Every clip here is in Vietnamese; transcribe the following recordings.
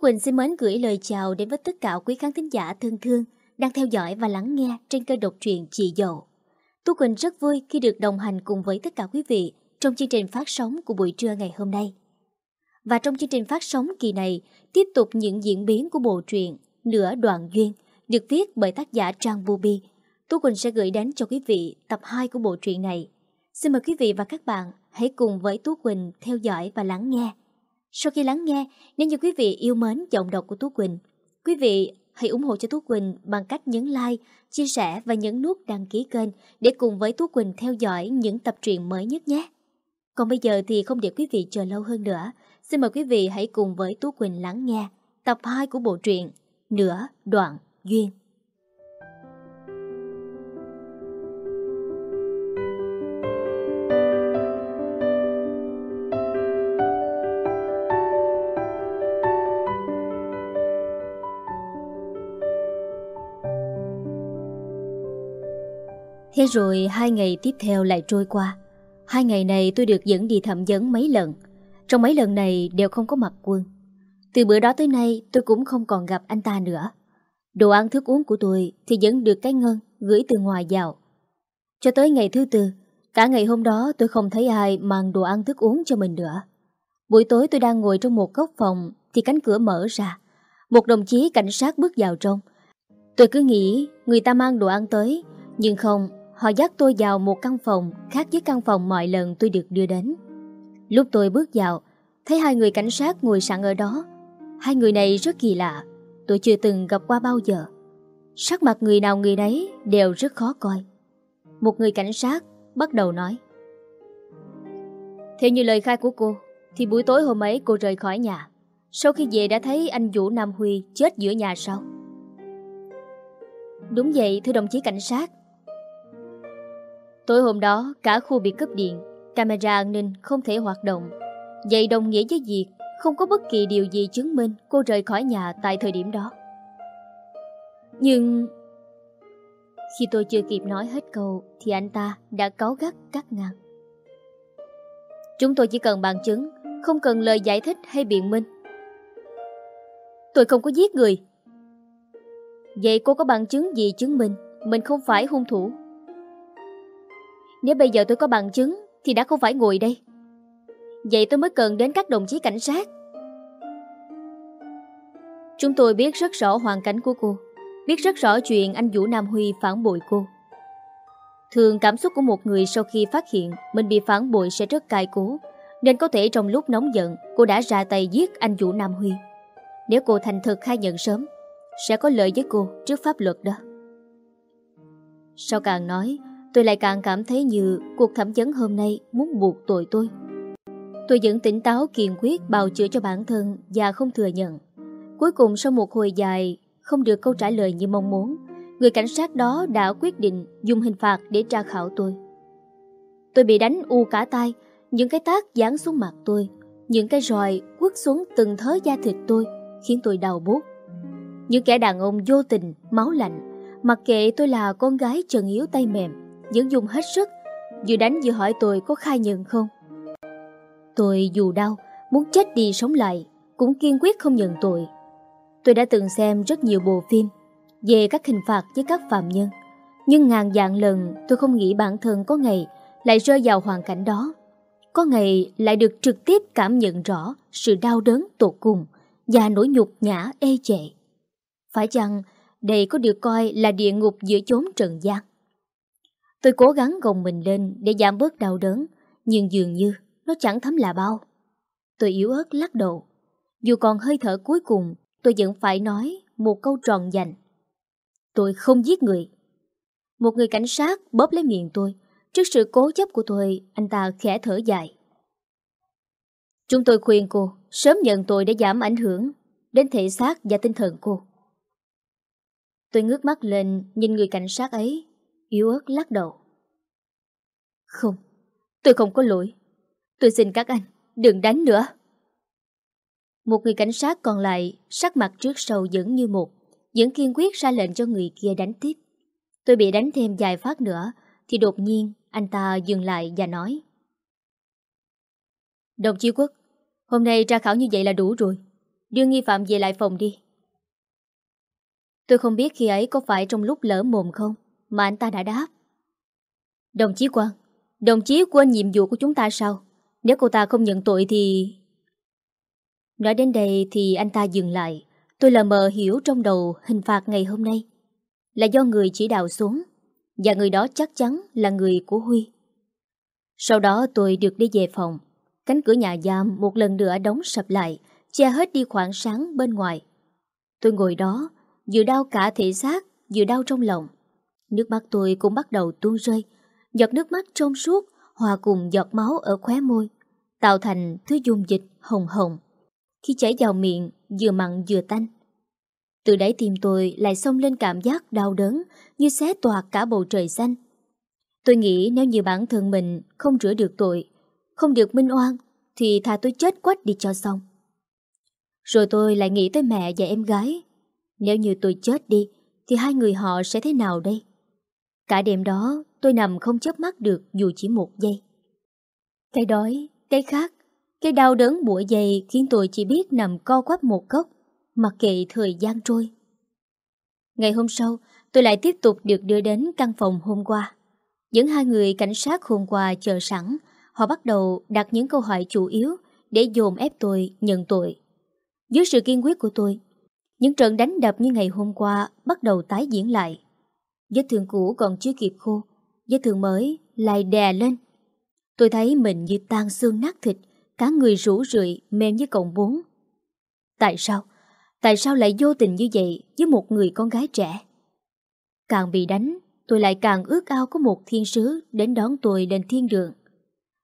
Quỳnh xin mến gửi lời chào đến với tất cả quý khán thính giả thân thương đang theo dõi và lắng nghe trên kênh độc truyện Chị Dậu. Tú Quỳnh rất vui khi được đồng hành cùng với tất cả quý vị trong chương trình phát sóng của buổi trưa ngày hôm nay. Và trong chương trình phát sóng kỳ này, tiếp tục những diễn biến của bộ truyện Nửa Đoạn Duyên được viết bởi tác giả Trang Bubi. Tú Quỳnh sẽ gửi đến cho quý vị tập 2 của bộ truyện này. Xin mời quý vị và các bạn hãy cùng với Tú Quỳnh theo dõi và lắng nghe. Sau khi lắng nghe, nếu như quý vị yêu mến giọng đọc của Tú Quỳnh, quý vị hãy ủng hộ cho Tú Quỳnh bằng cách nhấn like, chia sẻ và nhấn nút đăng ký kênh để cùng với Tú Quỳnh theo dõi những tập truyện mới nhất nhé. Còn bây giờ thì không để quý vị chờ lâu hơn nữa, xin mời quý vị hãy cùng với Tú Quỳnh lắng nghe tập 2 của bộ truyện Nửa Đoạn Duyên. Thế rồi hai ngày tiếp theo lại trôi qua. Hai ngày này tôi được dẫn đi thẩm vấn mấy lần. Trong mấy lần này đều không có mặt quân Từ bữa đó tới nay, tôi cũng không còn gặp anh ta nữa. Đồ ăn thức uống của tôi thì vẫn được cái ngân gửi từ ngoài vào. Cho tới ngày thứ tư, Cả ngày hôm đó tôi không thấy ai mang đồ ăn thức uống cho mình nữa. Buổi tối tôi đang ngồi trong một góc phòng Thì cánh cửa mở ra. Một đồng chí cảnh sát bước vào trong. Tôi cứ nghĩ người ta mang đồ ăn tới, Nhưng không Họ dắt tôi vào một căn phòng khác với căn phòng mọi lần tôi được đưa đến. Lúc tôi bước vào, thấy hai người cảnh sát ngồi sẵn ở đó. Hai người này rất kỳ lạ, tôi chưa từng gặp qua bao giờ. Sắc mặt người nào người nấy đều rất khó coi. Một người cảnh sát bắt đầu nói. Theo như lời khai của cô, thì buổi tối hôm ấy cô rời khỏi nhà. Sau khi về đã thấy anh Vũ Nam Huy chết giữa nhà sau. Đúng vậy thưa đồng chí cảnh sát Tối hôm đó, cả khu bị cướp điện, camera an ninh không thể hoạt động. Vậy đồng nghĩa với việc không có bất kỳ điều gì chứng minh cô rời khỏi nhà tại thời điểm đó. Nhưng... Khi tôi chưa kịp nói hết câu thì anh ta đã cáu gắt cắt ngang. Chúng tôi chỉ cần bằng chứng, không cần lời giải thích hay biện minh. Tôi không có giết người. Vậy cô có bằng chứng gì chứng minh mình không phải hung thủ? Nếu bây giờ tôi có bằng chứng, Thì đã không phải ngồi đây. Vậy tôi mới cần đến các đồng chí cảnh sát. Chúng tôi biết rất rõ hoàn cảnh của cô, Biết rất rõ chuyện anh Vũ Nam Huy phản bội cô. Thường cảm xúc của một người sau khi phát hiện Mình bị phản bội sẽ rất cay cú, Nên có thể trong lúc nóng giận, Cô đã ra tay giết anh Vũ Nam Huy. Nếu cô thành thực khai nhận sớm, Sẽ có lợi với cô trước pháp luật đó. Sau càng nói Tôi lại càng cảm thấy như cuộc thẩm vấn hôm nay muốn buộc tội tôi. Tôi vẫn tỉnh táo kiên quyết bào chữa cho bản thân và không thừa nhận. Cuối cùng sau một hồi dài không được câu trả lời như mong muốn, người cảnh sát đó đã quyết định dùng hình phạt để tra khảo tôi. Tôi bị đánh u cả tay, những cái tác giáng xuống mặt tôi, những cái roi quất xuống từng thớ da thịt tôi khiến tôi đau buốt. Những kẻ đàn ông vô tình, máu lạnh, mặc kệ tôi là con gái trần yếu tay mềm, vẫn dùng hết sức. Vừa đánh vừa hỏi tôi có khai nhận không? Tôi dù đau, Muốn chết đi sống lại, Cũng kiên quyết không nhận tội. Tôi đã từng xem rất nhiều bộ phim Về các hình phạt với các phạm nhân, Nhưng ngàn dạng lần tôi không nghĩ bản thân có ngày Lại rơi vào hoàn cảnh đó. Có ngày lại được trực tiếp cảm nhận rõ Sự đau đớn tột cùng Và nỗi nhục nhã ê chệ Phải chăng đây có được coi là địa ngục giữa chốn trần gian? Tôi cố gắng gồng mình lên để giảm bớt đau đớn, nhưng dường như nó chẳng thấm là bao. Tôi yếu ớt lắc đầu. Dù còn hơi thở cuối cùng, tôi vẫn phải nói một câu tròn dành. Tôi không giết người. Một người cảnh sát bóp lấy miệng tôi. Trước sự cố chấp của tôi, anh ta khẽ thở dài. Chúng tôi khuyên cô sớm nhận tội để giảm ảnh hưởng đến thể xác và tinh thần cô. Tôi ngước mắt lên nhìn người cảnh sát ấy yếu ớt lắc đầu. Không, tôi không có lỗi. Tôi xin các anh, đừng đánh nữa. Một người cảnh sát còn lại, sắc mặt trước sau vẫn như một, vẫn kiên quyết ra lệnh cho người kia đánh tiếp. Tôi bị đánh thêm vài phát nữa, thì đột nhiên anh ta dừng lại và nói. Đồng chí Quốc, hôm nay tra khảo như vậy là đủ rồi. Đưa nghi phạm về lại phòng đi. Tôi không biết khi ấy có phải trong lúc lỡ mồm không mà anh ta đã đáp. Đồng chí Quang, đồng chí quên nhiệm vụ của chúng ta sao? Nếu cô ta không nhận tội thì... Nói đến đây thì anh ta dừng lại. Tôi lờ mờ hiểu trong đầu hình phạt ngày hôm nay là do người chỉ đạo xuống và người đó chắc chắn là người của Huy. Sau đó tôi được đi về phòng. Cánh cửa nhà giam một lần nữa đóng sập lại, che hết đi khoảng sáng bên ngoài. Tôi ngồi đó, vừa đau cả thể xác, vừa đau trong lòng. Nước mắt tôi cũng bắt đầu tuôn rơi, giọt nước mắt trong suốt hòa cùng giọt máu ở khóe môi, tạo thành thứ dung dịch hồng hồng. Khi chảy vào miệng, vừa mặn vừa tanh. Từ đáy tim tôi lại xông lên cảm giác đau đớn như xé toạc cả bầu trời xanh. Tôi nghĩ nếu như bản thân mình không rửa được tội, không được minh oan, thì thà tôi chết quách đi cho xong. Rồi tôi lại nghĩ tới mẹ và em gái. Nếu như tôi chết đi, thì hai người họ sẽ thế nào đây? Cả đêm đó, tôi nằm không chớp mắt được dù chỉ một giây. Cái đói, cái khác, cái đau đớn bủa dày khiến tôi chỉ biết nằm co quắp một góc, mặc kệ thời gian trôi. Ngày hôm sau, tôi lại tiếp tục được đưa đến căn phòng hôm qua. Những hai người cảnh sát hôm qua chờ sẵn, họ bắt đầu đặt những câu hỏi chủ yếu để dồn ép tôi nhận tội. Dưới sự kiên quyết của tôi, những trận đánh đập như ngày hôm qua bắt đầu tái diễn lại. Vết thương cũ còn chưa kịp khô, vết thương mới lại đè lên. Tôi thấy mình như tan xương nát thịt, cả người rũ rượi mềm như cọng bốn. Tại sao? Tại sao lại vô tình như vậy với một người con gái trẻ? Càng bị đánh, tôi lại càng ước ao có một thiên sứ đến đón tôi lên thiên đường.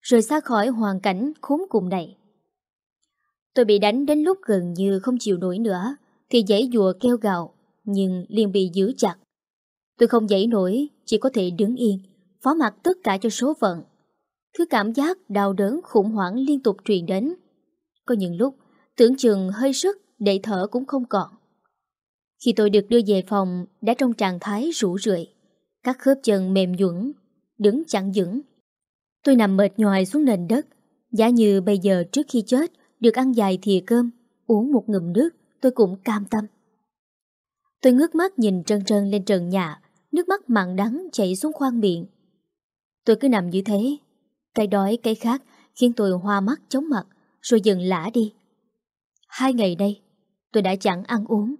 Rồi xa khỏi hoàn cảnh khốn cùng này. Tôi bị đánh đến lúc gần như không chịu nổi nữa, thì giấy dùa kêu gào, nhưng liền bị giữ chặt. Tôi không dậy nổi, chỉ có thể đứng yên, phó mặc tất cả cho số phận. Thứ cảm giác đau đớn khủng hoảng liên tục truyền đến. Có những lúc, tưởng chừng hơi sức để thở cũng không còn. Khi tôi được đưa về phòng, đã trong trạng thái rũ rượi. Các khớp chân mềm nhũn đứng chẳng vững. Tôi nằm mệt nhoài xuống nền đất, giả như bây giờ trước khi chết được ăn dài thìa cơm, uống một ngụm nước, tôi cũng cam tâm. Tôi ngước mắt nhìn trân trân lên trần nhà, nước mắt mặn đắng chảy xuống khoang miệng. Tôi cứ nằm như thế, cái đói cái khác khiến tôi hoa mắt chóng mặt, rồi dần lã đi. Hai ngày đây, tôi đã chẳng ăn uống.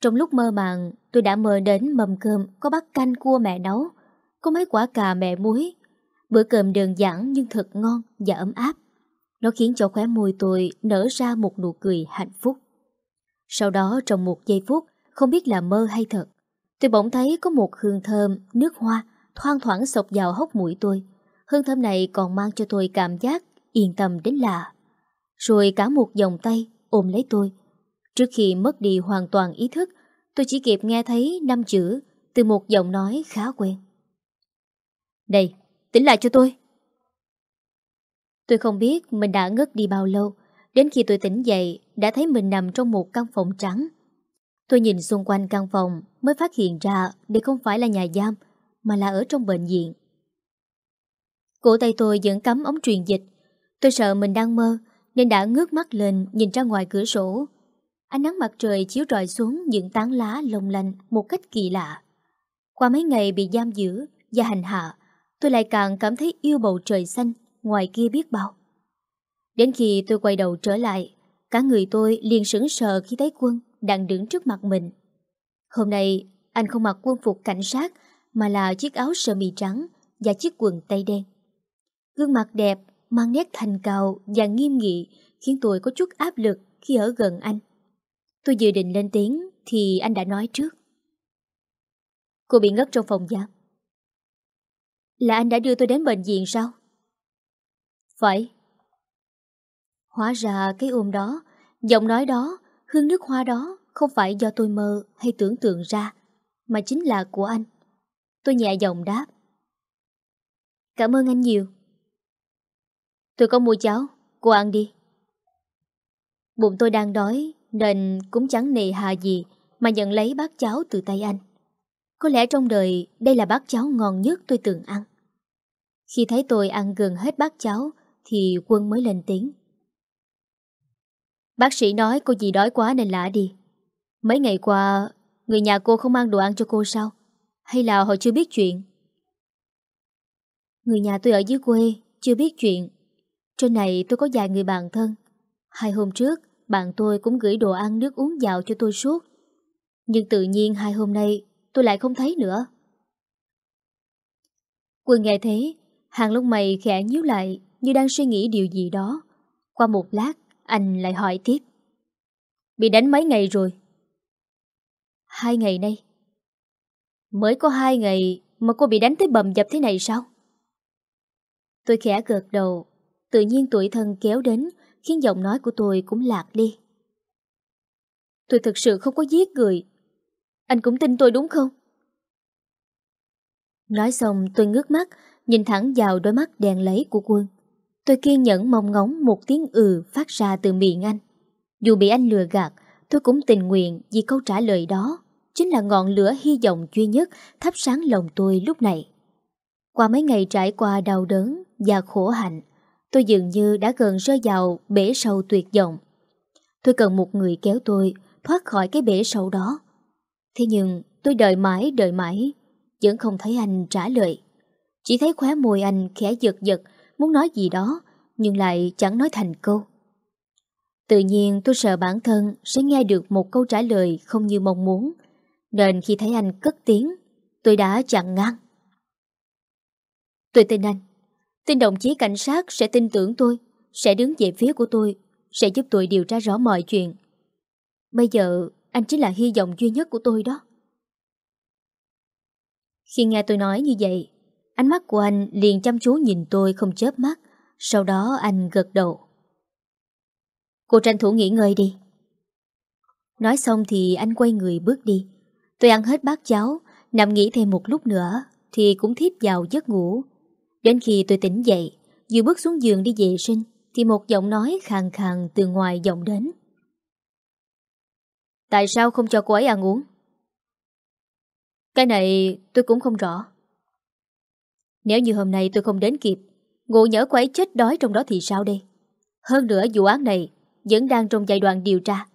Trong lúc mơ màng, tôi đã mơ đến mâm cơm có bát canh cua mẹ nấu, có mấy quả cà mẹ muối. Bữa cơm đơn giản nhưng thật ngon và ấm áp. Nó khiến cho khóe môi tôi nở ra một nụ cười hạnh phúc. Sau đó trong một giây phút, không biết là mơ hay thật, tôi bỗng thấy có một hương thơm, nước hoa, thoang thoảng sộc vào hốc mũi tôi. Hương thơm này còn mang cho tôi cảm giác yên tâm đến lạ. Rồi cả một vòng tay ôm lấy tôi. Trước khi mất đi hoàn toàn ý thức, tôi chỉ kịp nghe thấy năm chữ từ một giọng nói khá quen. Đây, tỉnh lại cho tôi. Tôi không biết mình đã ngất đi bao lâu, đến khi tôi tỉnh dậy đã thấy mình nằm trong một căn phòng trắng. Tôi nhìn xung quanh căn phòng mới phát hiện ra đây không phải là nhà giam, mà là ở trong bệnh viện. Cổ tay tôi vẫn cắm ống truyền dịch. Tôi sợ mình đang mơ, nên đã ngước mắt lên nhìn ra ngoài cửa sổ. Ánh nắng mặt trời chiếu rọi xuống những tán lá lồng lành một cách kỳ lạ. Qua mấy ngày bị giam giữ và hành hạ, tôi lại càng cảm thấy yêu bầu trời xanh ngoài kia biết bao. Đến khi tôi quay đầu trở lại, cả người tôi liền sững sờ khi thấy quân đang đứng trước mặt mình. Hôm nay, anh không mặc quân phục cảnh sát mà là chiếc áo sơ mi trắng và chiếc quần tây đen. Gương mặt đẹp, mang nét thành cao và nghiêm nghị khiến tôi có chút áp lực khi ở gần anh. Tôi dự định lên tiếng thì anh đã nói trước. Cô bị ngất trong phòng giam. Là anh đã đưa tôi đến bệnh viện sao? Phải. Hóa ra cái ôm đó, giọng nói đó, hương nước hoa đó không phải do tôi mơ hay tưởng tượng ra, mà chính là của anh. Tôi nhẹ giọng đáp. Cảm ơn anh nhiều. Tôi có mua cháo, cô ăn đi. Bụng tôi đang đói nên cũng chẳng nề hà gì mà nhận lấy bát cháo từ tay anh. Có lẽ trong đời đây là bát cháo ngon nhất tôi từng ăn. Khi thấy tôi ăn gần hết bát cháo thì quân mới lên tiếng. Bác sĩ nói cô gì đói quá nên lạ đi. Mấy ngày qua, người nhà cô không mang đồ ăn cho cô sao? Hay là họ chưa biết chuyện? Người nhà tôi ở dưới quê, chưa biết chuyện. Trên này tôi có vài người bạn thân. Hai hôm trước, bạn tôi cũng gửi đồ ăn nước uống vào cho tôi suốt. Nhưng tự nhiên hai hôm nay tôi lại không thấy nữa. Quân nghe thế, hàng lông mày khẽ nhíu lại như đang suy nghĩ điều gì đó. Qua một lát, anh lại hỏi tiếp. Bị đánh mấy ngày rồi? Hai ngày nay. Mới có hai ngày mà cô bị đánh tới bầm dập thế này sao? Tôi khẽ gật đầu, tự nhiên tuổi thân kéo đến khiến giọng nói của tôi cũng lạc đi. Tôi thực sự không có giết người. Anh cũng tin tôi đúng không? Nói xong tôi ngước mắt, nhìn thẳng vào đôi mắt đèn lấy của quân. Tôi kiên nhẫn mong ngóng một tiếng ừ phát ra từ miệng anh. Dù bị anh lừa gạt, tôi cũng tình nguyện vì câu trả lời đó chính là ngọn lửa hy vọng duy nhất thắp sáng lòng tôi lúc này. Qua mấy ngày trải qua đau đớn và khổ hạnh, tôi dường như đã gần rơi vào bể sâu tuyệt vọng. Tôi cần một người kéo tôi thoát khỏi cái bể sâu đó. Thế nhưng tôi đợi mãi đợi mãi, vẫn không thấy anh trả lời. Chỉ thấy khóe môi anh khẽ giật giật, muốn nói gì đó, nhưng lại chẳng nói thành câu. Tự nhiên tôi sợ bản thân sẽ nghe được một câu trả lời không như mong muốn, nên khi thấy anh cất tiếng, tôi đã chặn ngang. Tôi tin anh. Tin đồng chí cảnh sát sẽ tin tưởng tôi, sẽ đứng về phía của tôi, sẽ giúp tôi điều tra rõ mọi chuyện. Bây giờ anh chính là hy vọng duy nhất của tôi đó. Khi nghe tôi nói như vậy, ánh mắt của anh liền chăm chú nhìn tôi không chớp mắt, sau đó anh gật đầu. Cô tranh thủ nghỉ ngơi đi. Nói xong thì anh quay người bước đi. Tôi ăn hết bát cháo, nằm nghỉ thêm một lúc nữa thì cũng thiếp vào giấc ngủ. Đến khi tôi tỉnh dậy, vừa bước xuống giường đi vệ sinh thì một giọng nói khàn khàn từ ngoài vọng đến. Tại sao không cho cô ấy ăn uống? Cái này tôi cũng không rõ. Nếu như hôm nay tôi không đến kịp, ngộ nhỡ cô ấy chết đói trong đó thì sao đây? Hơn nữa vụ án này vẫn đang trong giai đoạn điều tra,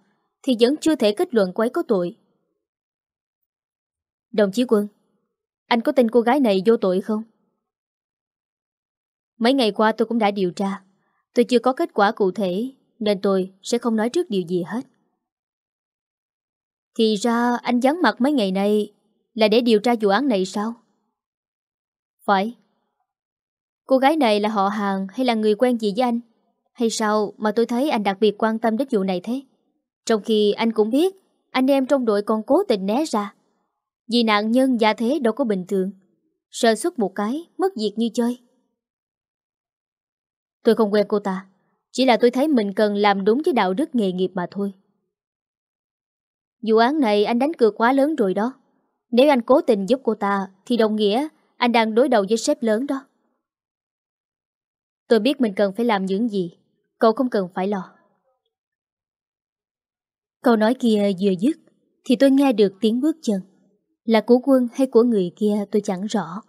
thì vẫn chưa thể kết luận cô ấy có tội. Đồng chí Quân, anh có tin cô gái này vô tội không? Mấy ngày qua tôi cũng đã điều tra, tôi chưa có kết quả cụ thể, nên tôi sẽ không nói trước điều gì hết. Thì ra anh vắng mặt mấy ngày nay là để điều tra vụ án này sao? Phải. Cô gái này là họ hàng hay là người quen gì với anh? Hay sao mà tôi thấy anh đặc biệt quan tâm đến vụ này thế? Trong khi anh cũng biết anh em trong đội còn cố tình né ra. Vì nạn nhân gia thế đâu có bình thường. Sơ xuất một cái, mất việc như chơi. Tôi không quen cô ta. Chỉ là tôi thấy mình cần làm đúng với đạo đức nghề nghiệp mà thôi. Vụ án này anh đánh cược quá lớn rồi đó. Nếu anh cố tình giúp cô ta thì đồng nghĩa anh đang đối đầu với sếp lớn đó. Tôi biết mình cần phải làm những gì. Cậu không cần phải lo. Câu nói kia vừa dứt thì tôi nghe được tiếng bước chân. Là của quân hay của người kia tôi chẳng rõ.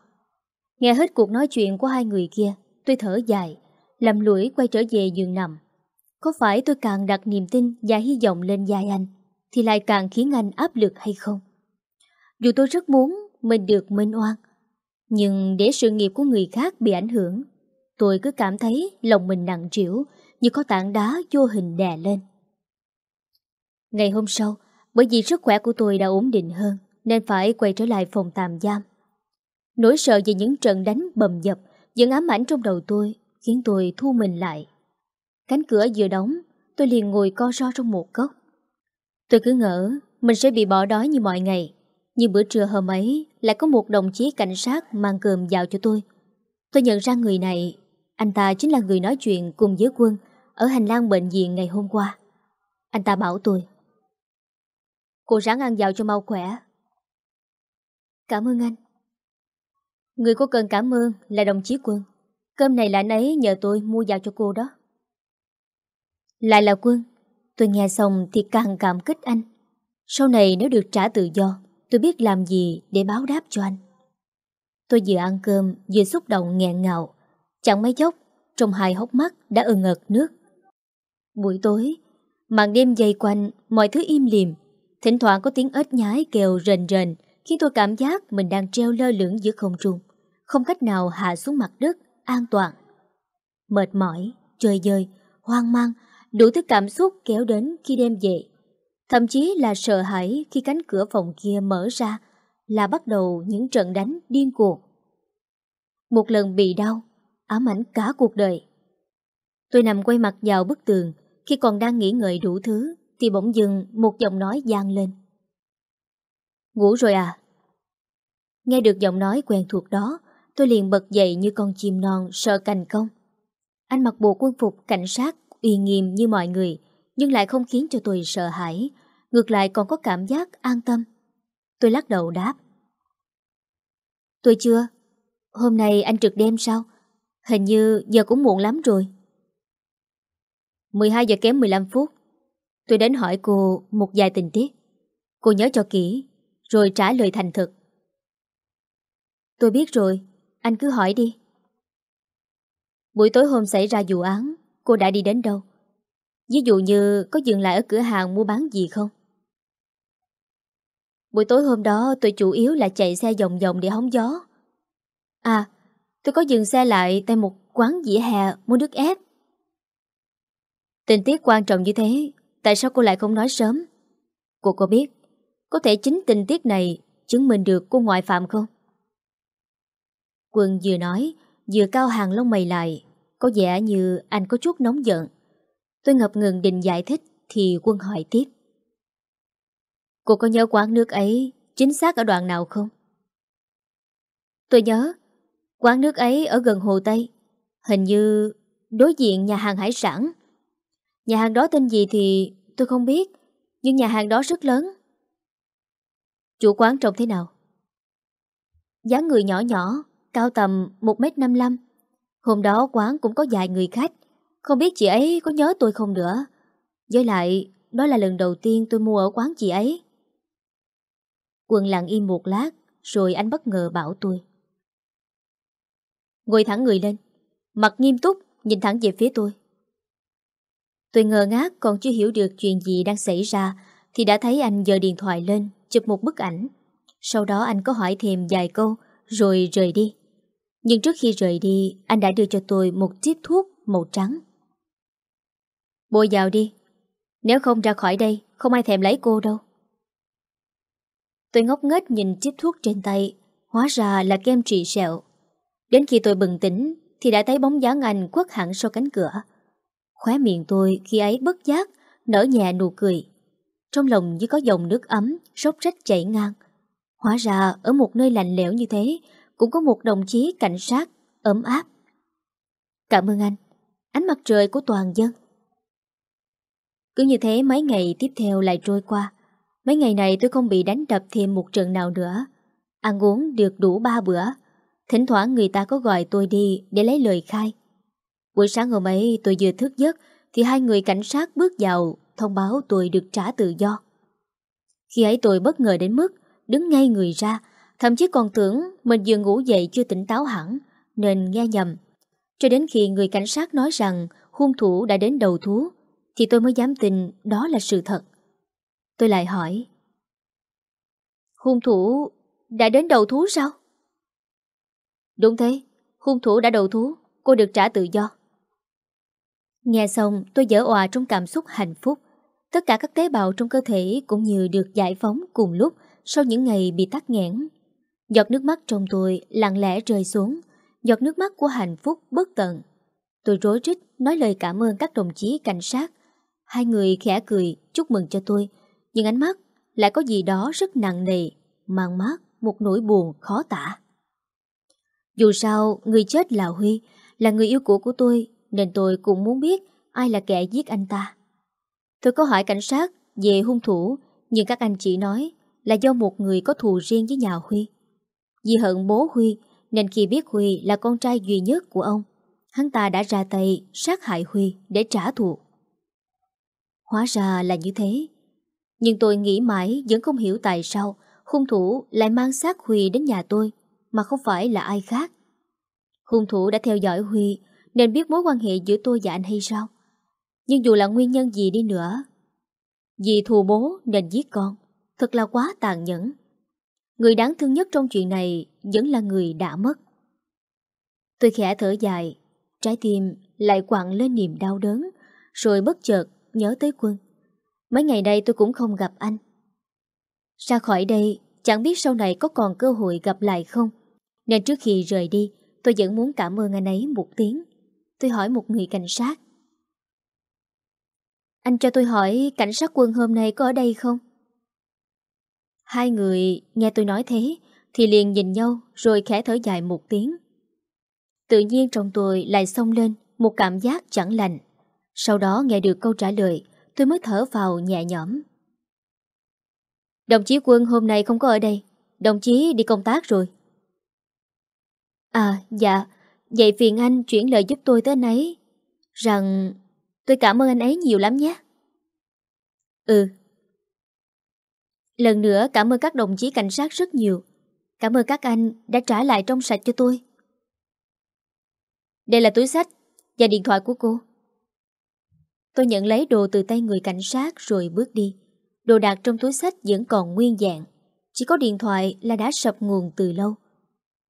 Nghe hết cuộc nói chuyện của hai người kia, tôi thở dài, lầm lũi quay trở về giường nằm. Có phải tôi càng đặt niềm tin và hy vọng lên vai anh, thì lại càng khiến anh áp lực hay không? Dù tôi rất muốn mình được minh oan, nhưng để sự nghiệp của người khác bị ảnh hưởng, tôi cứ cảm thấy lòng mình nặng trĩu như có tảng đá vô hình đè lên. Ngày hôm sau, bởi vì sức khỏe của tôi đã ổn định hơn, nên phải quay trở lại phòng tạm giam. Nỗi sợ về những trận đánh bầm dập vẫn ám ảnh trong đầu tôi, khiến tôi thu mình lại. Cánh cửa vừa đóng, tôi liền ngồi co ro trong một góc. Tôi cứ ngỡ mình sẽ bị bỏ đói như mọi ngày, nhưng bữa trưa hôm ấy lại có một đồng chí cảnh sát mang cơm vào cho tôi. Tôi nhận ra người này, anh ta chính là người nói chuyện cùng với quân ở hành lang bệnh viện ngày hôm qua. Anh ta bảo tôi. Cô ráng ăn vào cho mau khỏe. Cảm ơn anh. Người cô cần cảm ơn là đồng chí quân. Cơm này là anh ấy nhờ tôi mua vào cho cô đó. Lại là quân. Tôi nghe xong thì càng cảm kích anh. Sau này nếu được trả tự do, tôi biết làm gì để báo đáp cho anh. Tôi vừa ăn cơm, vừa xúc động nghẹn ngào. Chẳng mấy chốc, trong hai hốc mắt đã ưng ngợt nước. Buổi tối, Màn đêm dày quanh, mọi thứ im lìm. Thỉnh thoảng có tiếng ếch nhái kêu rền rền, khiến tôi cảm giác mình đang treo lơ lửng giữa không trung, không cách nào hạ xuống mặt đất, an toàn. Mệt mỏi, trời dơi, hoang mang, đủ thứ cảm xúc kéo đến khi đêm về. Thậm chí là sợ hãi khi cánh cửa phòng kia mở ra, là bắt đầu những trận đánh điên cuồng. Một lần bị đau, ám ảnh cả cuộc đời. Tôi nằm quay mặt vào bức tường, khi còn đang nghĩ ngợi đủ thứ, thì bỗng dừng một giọng nói gian lên. Ngủ rồi à? Nghe được giọng nói quen thuộc đó, tôi liền bật dậy như con chim non sợ cành công. Anh mặc bộ quân phục cảnh sát, uy nghiêm như mọi người, nhưng lại không khiến cho tôi sợ hãi, ngược lại còn có cảm giác an tâm. Tôi lắc đầu đáp. Tôi chưa. Hôm nay anh trực đêm sao? Hình như giờ cũng muộn lắm rồi. 12 giờ kém 15 phút. Tôi đến hỏi cô một vài tình tiết. Cô nhớ cho kỹ, rồi trả lời thành thực. Tôi biết rồi, anh cứ hỏi đi. Buổi tối hôm xảy ra vụ án, cô đã đi đến đâu? Ví dụ như có dừng lại ở cửa hàng mua bán gì không? Buổi tối hôm đó tôi chủ yếu là chạy xe vòng vòng để hóng gió. À, tôi có dừng xe lại tại một quán dĩa hè mua nước ép. Tình tiết quan trọng như thế, tại sao cô lại không nói sớm? Cô có biết, có thể chính tình tiết này chứng minh được cô ngoại phạm không? Quân vừa nói, vừa cao hàng lông mày lại, có vẻ như anh có chút nóng giận. Tôi ngập ngừng định giải thích thì quân hỏi tiếp. Cô có nhớ quán nước ấy chính xác ở đoạn nào không? Tôi nhớ, quán nước ấy ở gần Hồ Tây, hình như đối diện nhà hàng hải sản. Nhà hàng đó tên gì thì tôi không biết, nhưng nhà hàng đó rất lớn. Chủ quán trông thế nào? dáng người nhỏ nhỏ, cao tầm 1m55. Hôm đó quán cũng có vài người khách, không biết chị ấy có nhớ tôi không nữa. Với lại, đó là lần đầu tiên tôi mua ở quán chị ấy. Quần lặng im một lát, rồi anh bất ngờ bảo tôi. Ngồi thẳng người lên, mặt nghiêm túc, nhìn thẳng về phía tôi. Tôi ngờ ngác còn chưa hiểu được chuyện gì đang xảy ra thì đã thấy anh giơ điện thoại lên, chụp một bức ảnh. Sau đó anh có hỏi thêm vài câu rồi rời đi. Nhưng trước khi rời đi, anh đã đưa cho tôi một chiếc thuốc màu trắng. Bôi vào đi, nếu không ra khỏi đây, không ai thèm lấy cô đâu. Tôi ngốc nghếch nhìn chiếc thuốc trên tay, hóa ra là kem trị sẹo. Đến khi tôi bừng tỉnh, thì đã thấy bóng dáng anh quất hẳn sau cánh cửa. Khóe miệng tôi khi ấy bất giác, nở nhẹ nụ cười. Trong lòng như có dòng nước ấm, sốc rách chảy ngang. Hóa ra ở một nơi lạnh lẽo như thế, cũng có một đồng chí cảnh sát, ấm áp. Cảm ơn anh, ánh mặt trời của toàn dân. Cứ như thế mấy ngày tiếp theo lại trôi qua. Mấy ngày này tôi không bị đánh đập thêm một trận nào nữa. Ăn uống được đủ ba bữa. Thỉnh thoảng người ta có gọi tôi đi để lấy lời khai. Buổi sáng hôm ấy tôi vừa thức giấc thì hai người cảnh sát bước vào thông báo tôi được trả tự do. Khi ấy tôi bất ngờ đến mức đứng ngay người ra, thậm chí còn tưởng mình vừa ngủ dậy chưa tỉnh táo hẳn nên nghe nhầm. Cho đến khi người cảnh sát nói rằng hung thủ đã đến đầu thú thì tôi mới dám tin đó là sự thật. Tôi lại hỏi Hung thủ đã đến đầu thú sao? Đúng thế, hung thủ đã đầu thú, cô được trả tự do. Nghe xong tôi dở òa trong cảm xúc hạnh phúc. Tất cả các tế bào trong cơ thể cũng như được giải phóng cùng lúc sau những ngày bị tắc nghẽn. Giọt nước mắt trong tôi lặng lẽ rơi xuống, giọt nước mắt của hạnh phúc bất tận. Tôi rối rít nói lời cảm ơn các đồng chí cảnh sát. Hai người khẽ cười chúc mừng cho tôi, nhưng ánh mắt lại có gì đó rất nặng nề, mang mát một nỗi buồn khó tả. Dù sao, người chết là Huy, là người yêu cũ của tôi nên tôi cũng muốn biết ai là kẻ giết anh ta. Tôi có hỏi cảnh sát về hung thủ, nhưng các anh chỉ nói là do một người có thù riêng với nhà Huy. Vì hận bố Huy, nên khi biết Huy là con trai duy nhất của ông, hắn ta đã ra tay sát hại Huy để trả thù. Hóa ra là như thế. Nhưng tôi nghĩ mãi vẫn không hiểu tại sao hung thủ lại mang xác Huy đến nhà tôi, mà không phải là ai khác. Hung thủ đã theo dõi Huy, nên biết mối quan hệ giữa tôi và anh hay sao? Nhưng dù là nguyên nhân gì đi nữa, Vì thù bố nên giết con, Thật là quá tàn nhẫn. Người đáng thương nhất trong chuyện này Vẫn là người đã mất. Tôi khẽ thở dài, Trái tim lại quặn lên niềm đau đớn, Rồi bất chợt nhớ tới quân. Mấy ngày đây tôi cũng không gặp anh. Ra khỏi đây, Chẳng biết sau này có còn cơ hội gặp lại không? Nên trước khi rời đi, Tôi vẫn muốn cảm ơn anh ấy một tiếng. Tôi hỏi một người cảnh sát. Anh cho tôi hỏi cảnh sát quân hôm nay có ở đây không? Hai người nghe tôi nói thế Thì liền nhìn nhau rồi khẽ thở dài một tiếng. Tự nhiên trong tôi lại xông lên Một cảm giác chẳng lành. Sau đó nghe được câu trả lời, Tôi mới thở vào nhẹ nhõm. Đồng chí quân hôm nay không có ở đây. Đồng chí đi công tác rồi. À dạ. Vậy phiền anh chuyển lời giúp tôi tới anh ấy, Rằng Tôi cảm ơn anh ấy nhiều lắm nhé. Ừ. Lần nữa cảm ơn các đồng chí cảnh sát rất nhiều. Cảm ơn các anh đã trả lại trong sạch cho tôi. Đây là túi sách Và điện thoại của cô. Tôi nhận lấy đồ từ tay người cảnh sát rồi bước đi. Đồ đạc trong túi sách vẫn còn nguyên dạng Chỉ có điện thoại là đã sập nguồn từ lâu.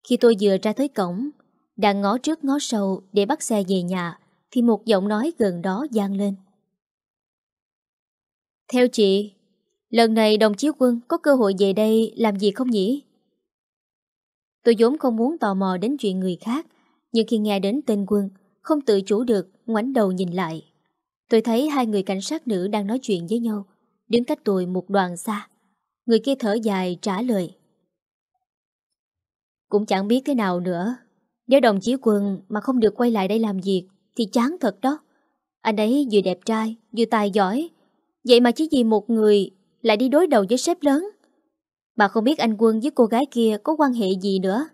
Khi tôi vừa ra tới cổng, Đang ngó trước ngó sau để bắt xe về nhà, Thì một giọng nói gần đó gian lên. Theo chị, Lần này đồng chí quân có cơ hội về đây làm gì không nhỉ? Tôi vốn không muốn tò mò đến chuyện người khác, Nhưng khi nghe đến tên quân, Không tự chủ được, ngoảnh đầu nhìn lại. Tôi thấy hai người cảnh sát nữ đang nói chuyện với nhau, Đứng cách tôi một đoàn xa. Người kia thở dài, trả lời. Cũng chẳng biết thế nào nữa. Nếu đồng chí quân mà không được quay lại đây làm việc Thì chán thật đó. Anh ấy vừa đẹp trai Vừa tài giỏi. Vậy mà chỉ vì một người Lại đi đối đầu với sếp lớn. Bà không biết anh Quân với cô gái kia Có quan hệ gì nữa.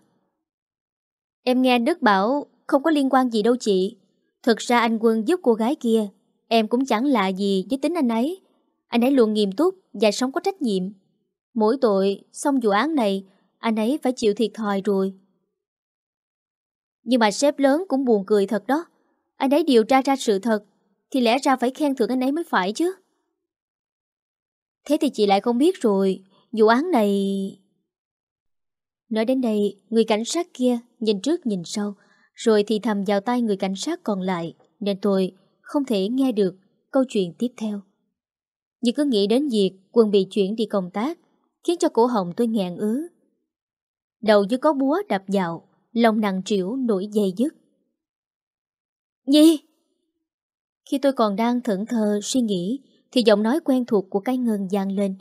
Em nghe Đức bảo Không có liên quan gì đâu chị. Thực ra anh Quân giúp cô gái kia Em cũng chẳng lạ gì với tính anh ấy. Anh ấy luôn nghiêm túc và sống có trách nhiệm. Mỗi tội, xong vụ án này, anh ấy phải chịu thiệt thòi rồi. Nhưng mà sếp lớn cũng buồn cười thật đó. Anh ấy điều tra ra sự thật, thì lẽ ra phải khen thưởng anh ấy mới phải chứ. Thế thì chị lại không biết rồi, vụ án này... Nói đến đây, người cảnh sát kia nhìn trước nhìn sau, rồi thì thầm vào tay người cảnh sát còn lại, nên tôi không thể nghe được câu chuyện tiếp theo. Nhưng cứ nghĩ đến việc quân bị chuyển đi công tác Khiến cho cổ họng tôi nghẹn ứ Đầu như có búa đập vào Lòng nặng trĩu nổi dây dứt. Nhi! Khi tôi còn đang thẫn thờ suy nghĩ Thì giọng nói quen thuộc của cái ngân gian lên.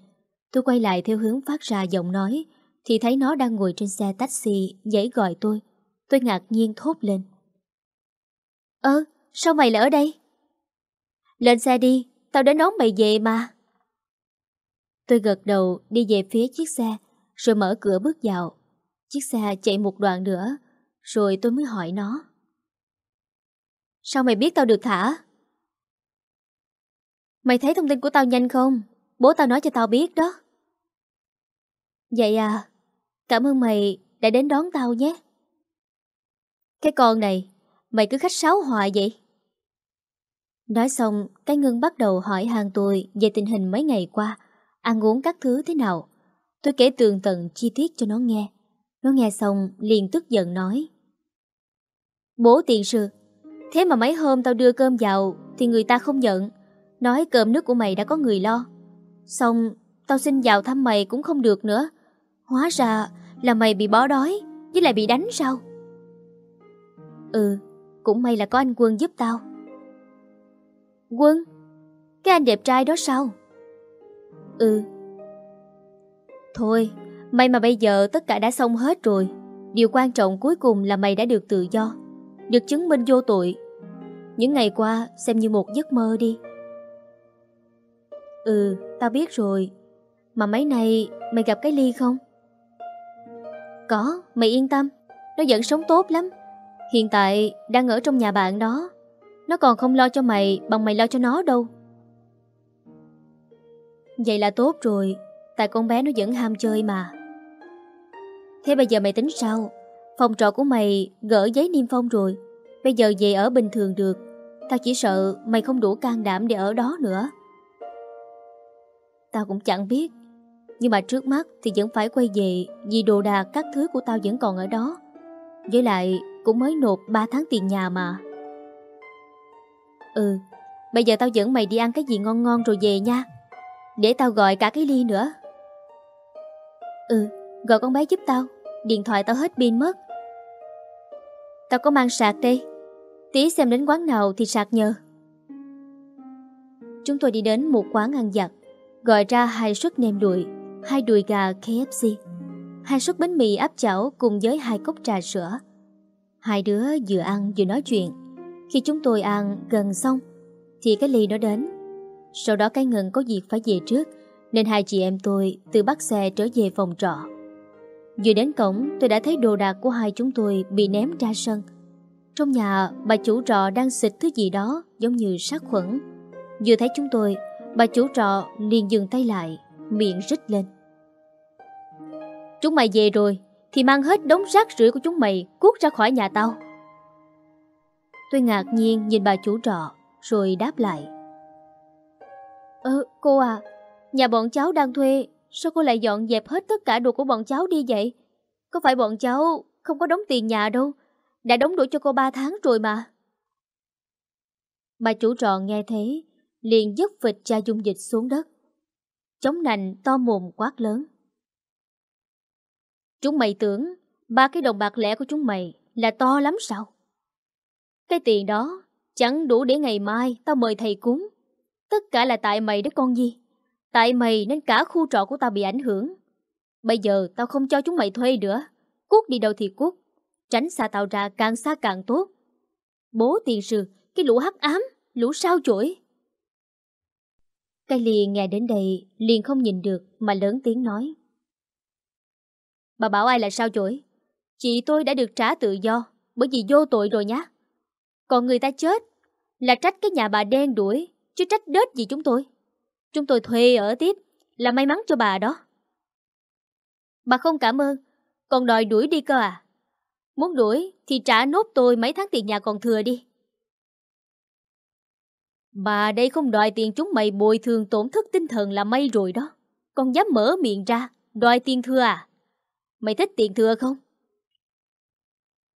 Tôi quay lại theo hướng phát ra giọng nói Thì thấy nó đang ngồi trên xe taxi dãy gọi tôi. Tôi ngạc nhiên thốt lên. Ơ sao mày lại ở đây? Lên xe đi Tao đến đón mày về mà. Tôi gật đầu đi về phía chiếc xe, rồi mở cửa bước vào. Chiếc xe chạy một đoạn nữa, rồi tôi mới hỏi nó. Sao mày biết tao được thả? Mày thấy thông tin của tao nhanh không? Bố tao nói cho tao biết đó. Vậy à, cảm ơn mày đã đến đón tao nhé. Cái con này, mày cứ khách sáo hoài vậy? Nói xong, cái ngân bắt đầu hỏi hàng tôi về tình hình mấy ngày qua, ăn uống các thứ thế nào. Tôi kể tường tận chi tiết cho nó nghe. Nó nghe xong liền tức giận nói. Bố tiền sư, thế mà mấy hôm tao đưa cơm vào thì người ta không nhận. Nói cơm nước của mày đã có người lo. Xong, tao xin vào thăm mày cũng không được nữa. Hóa ra là mày bị bỏ đói, với lại bị đánh sao? Ừ, cũng may là có anh Quân giúp tao. Quân Cái anh đẹp trai đó sao Ừ Thôi May mà bây giờ tất cả đã xong hết rồi. Điều quan trọng cuối cùng là mày đã được tự do, Được chứng minh vô tội. Những ngày qua, xem như một giấc mơ đi. Ừ Tao biết rồi. Mà mấy này mày gặp cái ly không? Có, Mày yên tâm. Nó vẫn sống tốt lắm. Hiện tại, đang ở trong nhà bạn đó. Nó còn không lo cho mày, bằng mày lo cho nó đâu. Vậy là tốt rồi. Tại con bé nó vẫn ham chơi mà. Thế bây giờ mày tính sao? Phòng trọ của mày gỡ giấy niêm phong rồi. Bây giờ về ở bình thường được. Tao chỉ sợ mày không đủ can đảm để ở đó nữa. Tao cũng chẳng biết. Nhưng mà trước mắt thì vẫn phải quay về Vì đồ đạc các thứ của tao vẫn còn ở đó. Với lại cũng mới nộp 3 tháng tiền nhà mà. Ừ Bây giờ tao dẫn mày đi ăn cái gì ngon ngon rồi về nha. Để tao gọi cả cái ly nữa. Ừ Gọi con bé giúp tao. Điện thoại tao hết pin mất. Tao có mang sạc đây. Tí xem đến quán nào thì sạc nhờ. Chúng tôi đi đến một quán ăn giặt Gọi ra hai suất nem đùi Hai đùi gà KFC Hai suất bánh mì áp chảo Cùng với hai cốc trà sữa. Hai đứa vừa ăn vừa nói chuyện. Khi chúng tôi ăn gần xong, Thì cái ly nó đến. Sau đó cái ngân có việc phải về trước, Nên hai chị em tôi từ bắt xe trở về phòng trọ. Vừa đến cổng, tôi đã thấy đồ đạc của hai chúng tôi bị ném ra sân. Trong nhà, bà chủ trọ đang xịt thứ gì đó giống như sát khuẩn. Vừa thấy chúng tôi, Bà chủ trọ liền dừng tay lại, Miệng rít lên. Chúng mày về rồi, Thì mang hết đống rác rưởi của chúng mày Cuốc ra khỏi nhà tao. Tôi ngạc nhiên nhìn bà chủ trọ, Rồi đáp lại. Ơ cô à Nhà bọn cháu đang thuê Sao cô lại dọn dẹp hết tất cả đồ của bọn cháu đi vậy Có phải bọn cháu Không có đóng tiền nhà đâu Đã đóng đủ cho cô 3 tháng rồi mà Bà chủ trọ nghe thế, liền dốc vịt cha dung dịch xuống đất. Chống nành to mồm quát lớn. Chúng mày tưởng ba cái đồng bạc lẻ của chúng mày là to lắm sao? Cái tiền đó chẳng đủ để ngày mai tao mời thầy cúng. Tất cả là tại mày đó con gì. Tại mày nên cả khu trọ của tao bị ảnh hưởng. Bây giờ tao không cho chúng mày thuê nữa. Cuốc đi đâu thì cuốc. Tránh xa tao ra càng xa càng tốt. Bố tiền sư, cái lũ hắc ám, lũ sao chổi. Cái liền nghe đến đây liền không nhìn được mà lớn tiếng nói. Bà bảo ai là sao chổi? Chị tôi đã được trả tự do bởi vì vô tội rồi nhá. Còn người ta chết là trách cái nhà bà đen đuổi chứ trách đết gì chúng tôi. Chúng tôi thuê ở tiếp là may mắn cho bà đó. Bà không cảm ơn, còn đòi đuổi đi cơ à? Muốn đuổi thì trả nốt tôi mấy tháng tiền nhà còn thừa đi. Bà đây không đòi tiền chúng mày bồi thường tổn thất tinh thần là may rồi đó. Còn dám mở miệng ra, đòi tiền thừa à? Mày thích tiền thừa không?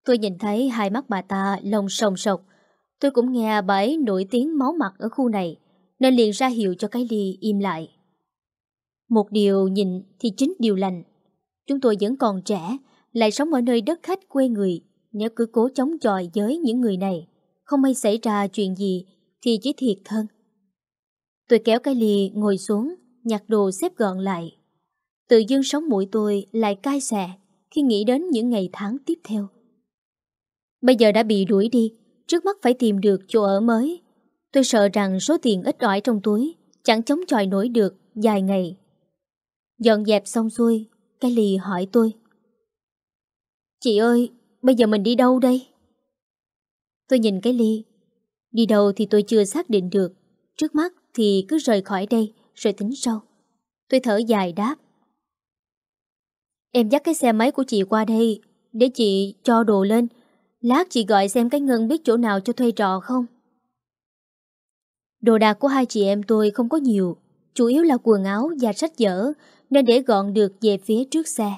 Tôi nhìn thấy hai mắt bà ta lồng sồng sộc. Tôi cũng nghe bà ấy nổi tiếng máu mặt ở khu này, nên liền ra hiệu cho cái ly im lại. Một điều nhìn thì chính điều lành. Chúng tôi vẫn còn trẻ, lại sống ở nơi đất khách quê người. Nếu cứ cố chống chọi với những người này, không may xảy ra chuyện gì thì chỉ thiệt thân. Tôi kéo cái ly ngồi xuống, nhặt đồ xếp gọn lại. Tự dưng sống mũi tôi lại cay xè khi nghĩ đến những ngày tháng tiếp theo. Bây giờ đã bị đuổi đi, trước mắt phải tìm được chỗ ở mới. Tôi sợ rằng số tiền ít ỏi trong túi chẳng chống chọi nổi được dài ngày. Dọn dẹp xong xuôi, cái lì hỏi tôi. Chị ơi, bây giờ mình đi đâu đây? Tôi nhìn cái ly, Đi đâu thì tôi chưa xác định được Trước mắt thì cứ rời khỏi đây Rồi tính sau Tôi thở dài đáp Em dắt cái xe máy của chị qua đây Để chị cho đồ lên Lát chị gọi xem cái Ngân biết chỗ nào cho thuê trọ không Đồ đạc của hai chị em tôi không có nhiều Chủ yếu là quần áo và sách vở Nên để gọn được về phía trước xe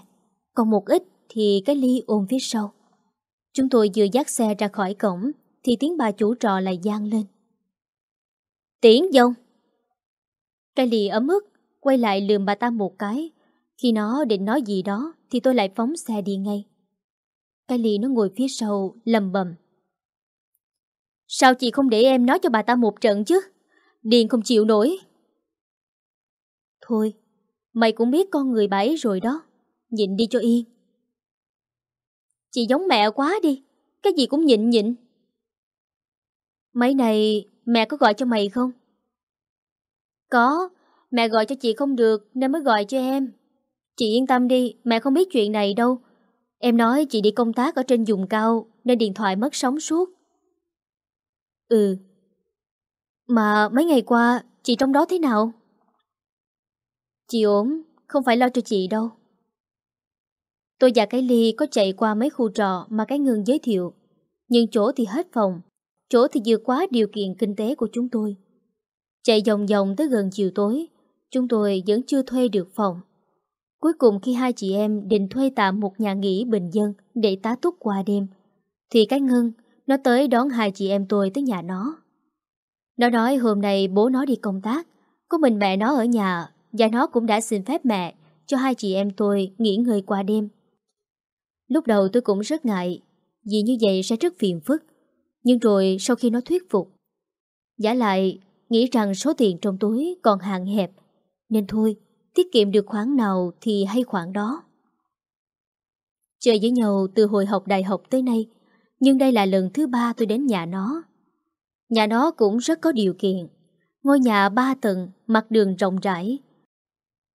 Còn một ít thì cái ly ôm phía sau Chúng tôi vừa dắt xe ra khỏi cổng thì tiếng bà chủ trọ lại gian lên. Tiễn dông! Cái ly ấm ức, quay lại lườm bà ta một cái. Khi nó định nói gì đó, thì tôi lại phóng xe đi ngay. Cái ly nó ngồi phía sau, lầm bầm. Sao chị không để em nói cho bà ta một trận chứ? Điên không chịu nổi. Thôi, mày cũng biết con người bà ấy rồi đó. Nhịn đi cho yên. Chị giống mẹ quá đi. Cái gì cũng nhịn nhịn. Mấy này mẹ có gọi cho mày không? Có, mẹ gọi cho chị không được nên mới gọi cho em. Chị yên tâm đi, mẹ không biết chuyện này đâu. Em nói chị đi công tác ở trên vùng cao nên điện thoại mất sóng suốt. Ừ. Mà mấy ngày qua chị trong đó thế nào? Chị ổn, không phải lo cho chị đâu. Tôi và cái ly có chạy qua mấy khu trọ mà cái ngương giới thiệu. Nhưng chỗ thì hết phòng, chỗ thì vượt quá điều kiện kinh tế của chúng tôi. Chạy vòng vòng tới gần chiều tối, Chúng tôi vẫn chưa thuê được phòng. Cuối cùng khi hai chị em định thuê tạm một nhà nghỉ bình dân để tá túc qua đêm, thì cái Ngân, nó tới đón hai chị em tôi tới nhà nó. Nó nói hôm nay bố nó đi công tác, có mình mẹ nó ở nhà và nó cũng đã xin phép mẹ cho hai chị em tôi nghỉ ngơi qua đêm. Lúc đầu tôi cũng rất ngại, vì như vậy sẽ rất phiền phức. Nhưng rồi sau khi nó thuyết phục, giả lại nghĩ rằng số tiền trong túi còn hạn hẹp, nên thôi, tiết kiệm được khoản nào thì hay khoản đó. Chơi với nhau từ hồi học đại học tới nay, nhưng đây là lần thứ ba tôi đến nhà nó. Nhà nó cũng rất có điều kiện. Ngôi nhà ba tầng, mặt đường rộng rãi.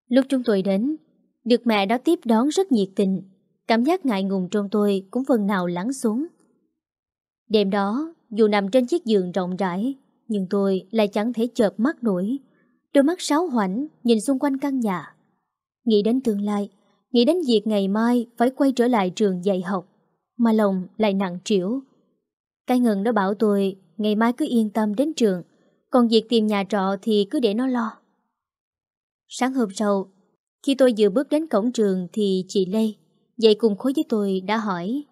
Lúc chúng tôi đến, được mẹ đó tiếp đón rất nhiệt tình. Cảm giác ngại ngùng trong tôi cũng phần nào lắng xuống. Đêm đó, dù nằm trên chiếc giường rộng rãi, nhưng tôi lại chẳng thể chợp mắt nổi. Đôi mắt sáo hoảnh nhìn xung quanh căn nhà. Nghĩ đến tương lai, nghĩ đến việc ngày mai phải quay trở lại trường dạy học, mà lòng lại nặng trĩu. Cái ngừng đó bảo tôi ngày mai cứ yên tâm đến trường, còn việc tìm nhà trọ thì cứ để nó lo. Sáng hôm sau, khi tôi vừa bước đến cổng trường thì chị Lê, dậy cùng khối với tôi đã hỏi.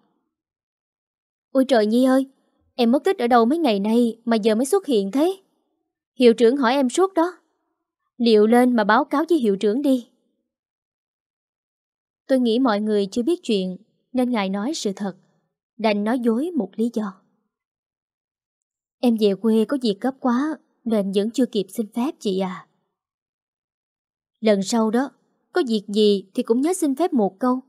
Ôi trời Nhi ơi, em mất tích ở đâu mấy ngày nay mà giờ mới xuất hiện thế? Hiệu trưởng hỏi em suốt đó. Liệu lên mà báo cáo với hiệu trưởng đi. Tôi nghĩ mọi người chưa biết chuyện nên ngài nói sự thật, đành nói dối một lý do. Em về quê có việc gấp quá nên vẫn chưa kịp xin phép chị à. Lần sau đó, có việc gì thì cũng nhớ xin phép một câu.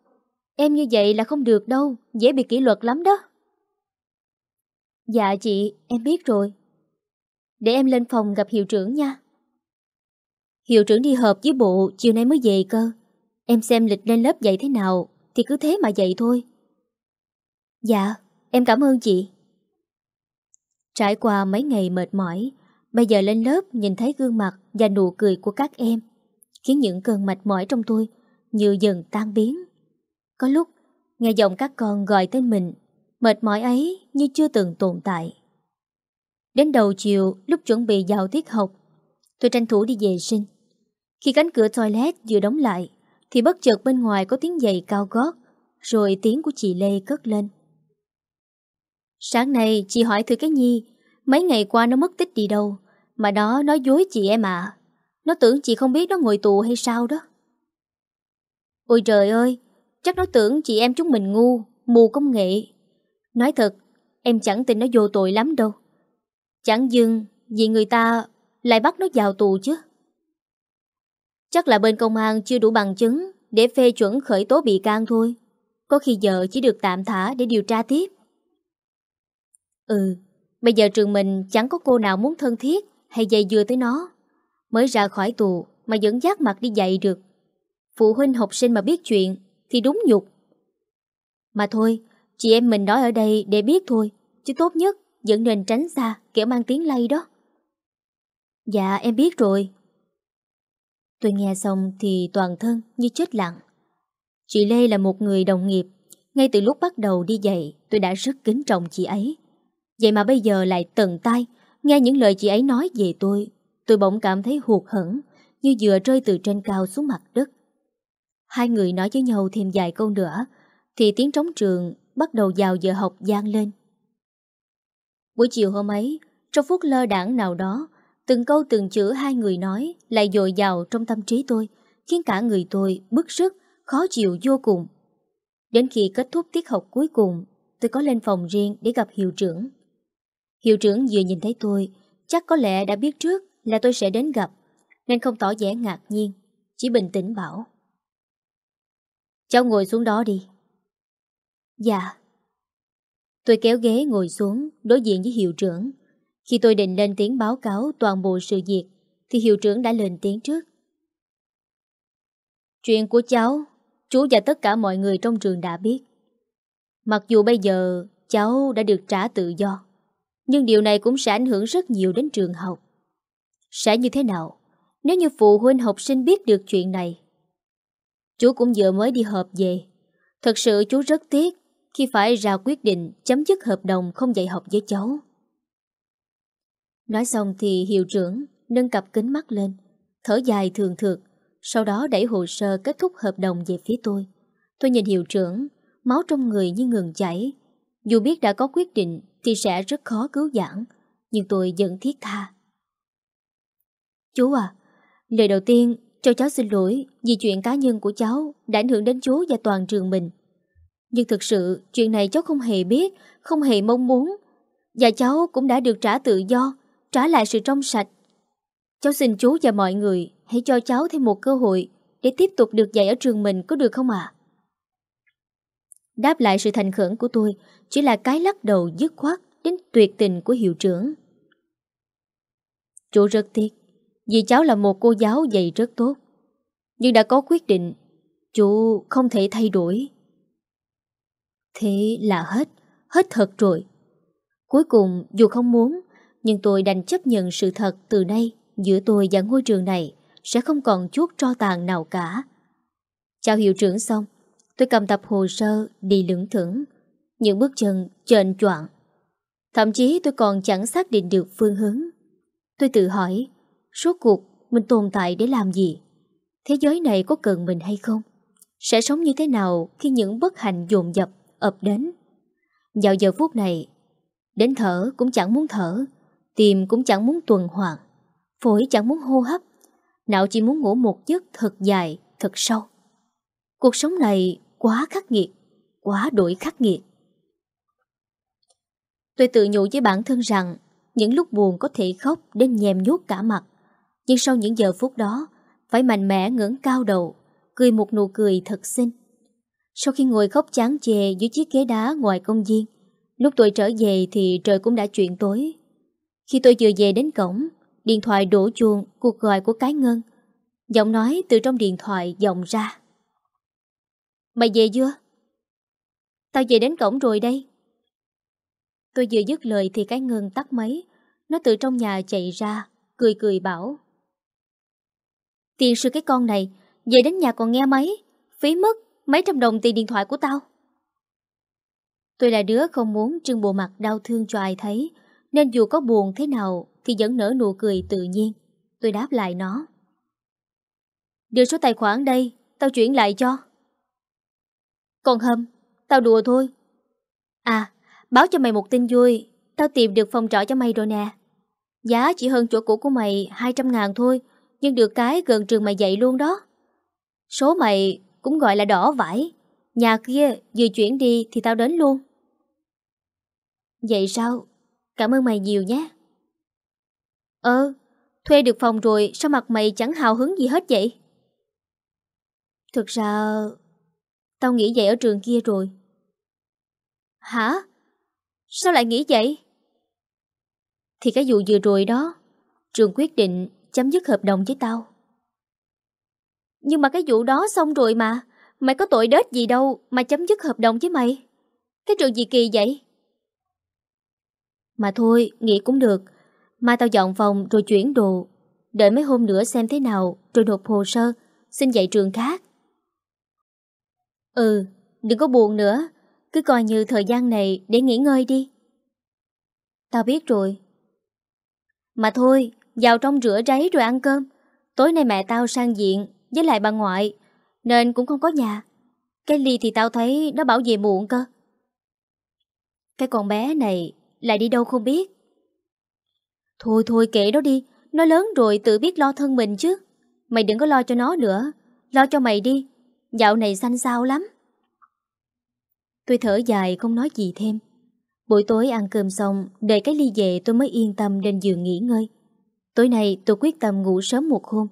Em như vậy là không được đâu, dễ bị kỷ luật lắm đó. Dạ chị, em biết rồi. Để em lên phòng gặp hiệu trưởng nha. Hiệu trưởng đi họp với bộ chiều nay mới về cơ. Em xem lịch lên lớp dạy thế nào thì cứ thế mà dạy thôi. Dạ, em cảm ơn chị. Trải qua mấy ngày mệt mỏi, bây giờ lên lớp nhìn thấy gương mặt và nụ cười của các em, khiến những cơn mệt mỏi trong tôi như dần tan biến. Có lúc, nghe giọng các con gọi tên mình, mệt mỏi ấy như chưa từng tồn tại. Đến đầu chiều, lúc chuẩn bị vào tiết học, tôi tranh thủ đi vệ sinh. Khi cánh cửa toilet vừa đóng lại, thì bất chợt bên ngoài có tiếng giày cao gót, rồi tiếng của chị Lê cất lên. Sáng nay, chị hỏi thử cái Nhi, Mấy ngày qua nó mất tích đi đâu? Mà đó nói dối chị em ạ Nó tưởng chị không biết nó ngồi tù hay sao đó. Ôi trời ơi, Chắc nó tưởng chị em chúng mình ngu, Mù công nghệ. Nói thật, Em chẳng tin nó vô tội lắm đâu. Chẳng dưng Vì người ta lại bắt nó vào tù chứ. Chắc là bên công an chưa đủ bằng chứng Để phê chuẩn khởi tố bị can thôi. Có khi giờ chỉ được tạm thả để điều tra tiếp. Ừ, bây giờ trường mình chẳng có cô nào muốn thân thiết hay dây dưa tới nó. Mới ra khỏi tù mà vẫn giác mặt đi dạy được. Phụ huynh học sinh mà biết chuyện thì đúng nhục. Mà thôi, chị em mình nói ở đây để biết thôi, chứ tốt nhất vẫn nên tránh xa kẻ mang tiếng lây đó. Dạ em biết rồi. Tôi nghe xong thì toàn thân như chết lặng. Chị Lê là một người đồng nghiệp. Ngay từ lúc bắt đầu đi dạy tôi đã rất kính trọng chị ấy. Vậy mà bây giờ lại tận tay, Nghe những lời chị ấy nói về tôi Tôi bỗng cảm thấy hụt hẫng, Như vừa rơi từ trên cao xuống mặt đất. Hai người nói với nhau thêm vài câu nữa, Thì tiếng trống trường Bắt đầu vào giờ học gian lên. Buổi chiều hôm ấy, Trong phút lơ đảng nào đó, Từng câu từng chữ hai người nói Lại dội vào trong tâm trí tôi, Khiến cả người tôi bức sức, Khó chịu vô cùng. Đến khi kết thúc tiết học cuối cùng, Tôi có lên phòng riêng để gặp hiệu trưởng. Hiệu trưởng vừa nhìn thấy tôi, chắc có lẽ đã biết trước là tôi sẽ đến gặp, nên không tỏ vẻ ngạc nhiên, chỉ bình tĩnh bảo. Cháu ngồi xuống đó đi. Dạ. Tôi kéo ghế ngồi xuống, đối diện với hiệu trưởng. Khi tôi định lên tiếng báo cáo toàn bộ sự việc, thì hiệu trưởng đã lên tiếng trước. Chuyện của cháu, chú và tất cả mọi người trong trường đã biết. Mặc dù bây giờ cháu đã được trả tự do. Nhưng điều này cũng sẽ ảnh hưởng rất nhiều đến trường học. Sẽ như thế nào nếu như phụ huynh học sinh biết được chuyện này? Chú cũng vừa mới đi họp về. Thật sự chú rất tiếc khi phải ra quyết định chấm dứt hợp đồng không dạy học với cháu. Nói xong thì hiệu trưởng nâng cặp kính mắt lên, Thở dài thường thượt Sau đó đẩy hồ sơ kết thúc hợp đồng về phía tôi Tôi nhìn hiệu trưởng Máu trong người như ngừng chảy Dù biết đã có quyết định thì sẽ rất khó cứu giãn, Nhưng tôi vẫn thiết tha. Chú à Lời đầu tiên, cho cháu xin lỗi Vì chuyện cá nhân của cháu Đã ảnh hưởng đến chú và toàn trường mình. Nhưng thực sự, chuyện này cháu không hề biết, Không hề mong muốn, Và cháu cũng đã được trả tự do, Trả lại sự trong sạch. Cháu xin chú và mọi người Hãy cho cháu thêm một cơ hội Để tiếp tục được dạy ở trường mình, có được không ạ? Đáp lại sự thành khẩn của tôi, Chỉ là cái lắc đầu dứt khoát Đến tuyệt tình của hiệu trưởng. Chú rất tiếc, Vì cháu là một cô giáo dạy rất tốt, Nhưng đã có quyết định, Chú không thể thay đổi. Thế là hết Hết thật rồi. Cuối cùng, dù không muốn, Nhưng tôi đành chấp nhận sự thật từ nay Giữa tôi và ngôi trường này Sẽ không còn chút tro tàn nào cả. Chào hiệu trưởng xong. Tôi cầm tập hồ sơ đi lưỡng thưởng Những bước chân trền choạng. Thậm chí tôi còn chẳng xác định được phương hướng. Tôi tự hỏi Suốt cuộc mình tồn tại để làm gì? Thế giới này có cần mình hay không? Sẽ sống như thế nào Khi những bất hạnh dồn dập ập đến? Vào giờ phút này Đến thở cũng chẳng muốn thở Tim cũng chẳng muốn tuần hoàn Phổi chẳng muốn hô hấp Não chỉ muốn ngủ một giấc thật dài, thật sâu. Cuộc sống này quá khắc nghiệt, Quá đổi khắc nghiệt. Tôi tự nhủ với bản thân rằng, Những lúc buồn có thể khóc Đến nhèm nhút cả mặt, Nhưng sau những giờ phút đó, Phải mạnh mẽ ngẩng cao đầu, Cười một nụ cười thật xinh. Sau khi ngồi khóc chán chề Dưới chiếc ghế đá ngoài công viên, Lúc tôi trở về thì trời cũng đã chuyển tối. Khi tôi vừa về đến cổng, Điện thoại đổ chuông, Cuộc gọi của cái ngân Giọng nói từ trong điện thoại vọng ra. Mày về chưa? Tao về đến cổng rồi đây. Tôi vừa dứt lời thì cái ngân tắt máy. Nó từ trong nhà chạy ra, Cười cười bảo. Tiền sư cái con này, Về đến nhà còn nghe máy. Phí mất mấy trăm đồng tiền điện thoại của tao. Tôi là đứa không muốn trưng bộ mặt đau thương cho ai thấy, Nên dù có buồn thế nào Thì vẫn nở nụ cười tự nhiên. Tôi đáp lại nó. Đưa số tài khoản đây, Tao chuyển lại cho. Còn hâm, Tao đùa thôi. À Báo cho mày một tin vui, Tao tìm được phòng trọ cho mày rồi nè. Giá chỉ hơn chỗ cũ của mày 200 ngàn thôi, Nhưng được cái gần trường mày dạy luôn đó. Số mày cũng gọi là đỏ vải, Nhà kia vừa chuyển đi thì tao đến luôn. Vậy sao? Cảm ơn mày nhiều nhé. Ờ Thuê được phòng rồi, sao mặt mày chẳng hào hứng gì hết vậy? Thực ra Tao nghĩ vậy ở trường kia rồi. Hả? Sao lại nghĩ vậy? Thì cái vụ vừa rồi đó, Trường quyết định chấm dứt hợp đồng với tao. Nhưng mà cái vụ đó xong rồi mà, Mày có tội đết gì đâu Mà chấm dứt hợp đồng với mày. Cái trường gì kỳ vậy? Mà thôi, nghĩ cũng được. Mai tao dọn phòng rồi chuyển đồ, Đợi mấy hôm nữa xem thế nào, Rồi nộp hồ sơ, Xin dạy trường khác. Ừ đừng có buồn nữa cứ coi như thời gian này để nghỉ ngơi đi. Tao biết rồi. Mà thôi, vào trong rửa ráy rồi ăn cơm. Tối nay mẹ tao sang diện với lại bà ngoại, nên cũng không có nhà. Cái ly thì tao thấy nó bảo về muộn cơ. Cái con bé này lại đi đâu không biết. Thôi thôi kệ đó đi, nó lớn rồi tự biết lo thân mình chứ. Mày đừng có lo cho nó nữa, lo cho mày đi. Dạo này xanh xao lắm. Tôi thở dài không nói gì thêm. Buổi tối ăn cơm xong, để cái ly về tôi mới yên tâm lên giường nghỉ ngơi. Tối nay tôi quyết tâm ngủ sớm một hôm.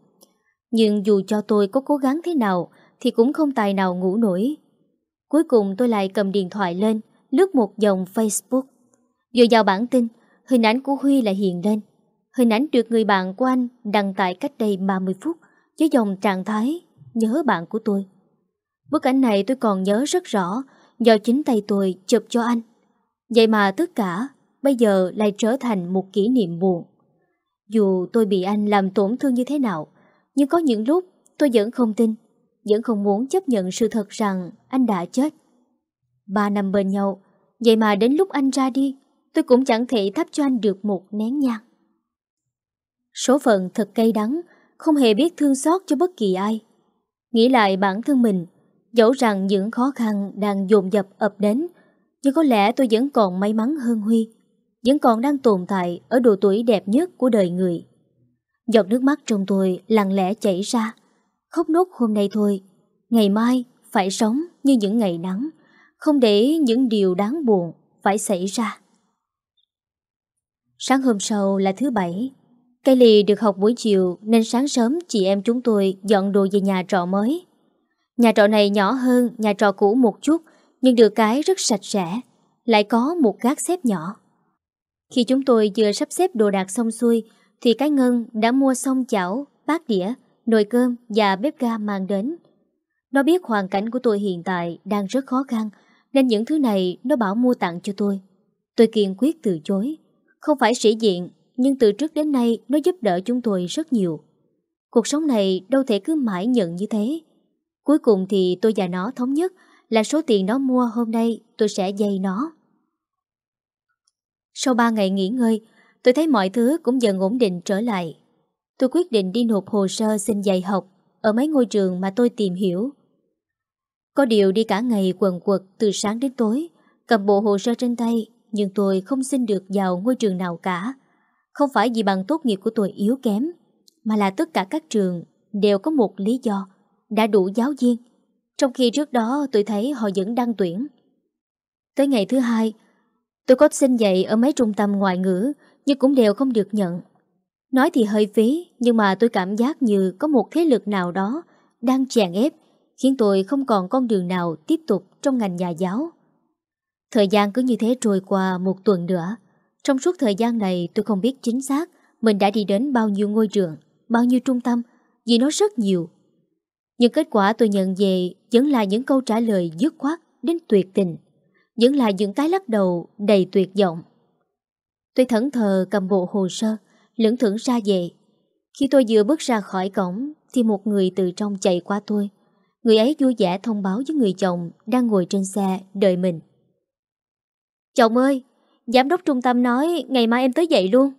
Nhưng dù cho tôi có cố gắng thế nào, thì cũng không tài nào ngủ nổi. Cuối cùng tôi lại cầm điện thoại lên, lướt một dòng Facebook. Vừa vào bản tin, hình ảnh của Huy lại hiện lên. Hình ảnh được người bạn của anh đăng tải cách đây 30 phút với dòng trạng thái nhớ bạn của tôi. Bức ảnh này tôi còn nhớ rất rõ do chính tay tôi chụp cho anh. Vậy mà tất cả bây giờ lại trở thành một kỷ niệm buồn. Dù tôi bị anh làm tổn thương như thế nào, nhưng có những lúc tôi vẫn không tin, vẫn không muốn chấp nhận sự thật rằng anh đã chết. Ba năm bên nhau, vậy mà đến lúc anh ra đi, tôi cũng chẳng thể thắp cho anh được một nén nhang. Số phận thật cay đắng, không hề biết thương xót cho bất kỳ ai. Nghĩ lại bản thân mình, dẫu rằng những khó khăn đang dồn dập ập đến, nhưng có lẽ tôi vẫn còn may mắn hơn Huy, vẫn còn đang tồn tại ở độ tuổi đẹp nhất của đời người. Giọt nước mắt trong tôi lặng lẽ chảy ra, khóc nốt hôm nay thôi, ngày mai phải sống như những ngày nắng, không để những điều đáng buồn phải xảy ra. Sáng hôm sau là thứ bảy, Cây lì được học buổi chiều nên sáng sớm chị em chúng tôi dọn đồ về nhà trọ mới. Nhà trọ này nhỏ hơn nhà trọ cũ một chút nhưng được cái rất sạch sẽ, lại có một gác xếp nhỏ. Khi chúng tôi vừa sắp xếp đồ đạc xong xuôi thì cái Ngân đã mua xong chảo, bát đĩa, nồi cơm và bếp ga mang đến. Nó biết hoàn cảnh của tôi hiện tại đang rất khó khăn nên những thứ này nó bảo mua tặng cho tôi. Tôi kiên quyết từ chối. Không phải sĩ diện nhưng từ trước đến nay nó giúp đỡ chúng tôi rất nhiều. Cuộc sống này đâu thể cứ mãi nhận như thế. Cuối cùng thì tôi và nó thống nhất là số tiền nó mua hôm nay tôi sẽ dây nó. Sau 3 ngày nghỉ ngơi, tôi thấy mọi thứ cũng dần ổn định trở lại. Tôi quyết định đi nộp hồ sơ xin dạy học ở mấy ngôi trường mà tôi tìm hiểu. Có điều đi cả ngày quần quật từ sáng đến tối, cầm bộ hồ sơ trên tay, nhưng tôi không xin được vào ngôi trường nào cả. Không phải vì bằng tốt nghiệp của tôi yếu kém, mà là tất cả các trường đều có một lý do, đã đủ giáo viên. Trong khi trước đó tôi thấy họ vẫn đang tuyển. Tới ngày thứ hai, tôi có xin dạy ở mấy trung tâm ngoại ngữ, nhưng cũng đều không được nhận. Nói thì hơi phí, nhưng mà tôi cảm giác như có một thế lực nào đó đang chèn ép, khiến tôi không còn con đường nào tiếp tục trong ngành nhà giáo. Thời gian cứ như thế trôi qua một tuần nữa. Trong suốt thời gian này tôi không biết chính xác mình đã đi đến bao nhiêu ngôi trường, bao nhiêu trung tâm, vì nó rất nhiều. Nhưng kết quả tôi nhận về vẫn là những câu trả lời dứt khoát đến tuyệt tình, vẫn là những cái lắc đầu đầy tuyệt vọng. Tôi thẫn thờ cầm bộ hồ sơ, lưỡng thưởng ra về. Khi tôi vừa bước ra khỏi cổng thì một người từ trong chạy qua tôi. Người ấy vui vẻ thông báo với người chồng đang ngồi trên xe đợi mình. Chồng ơi, Giám đốc trung tâm nói ngày mai em tới dậy luôn.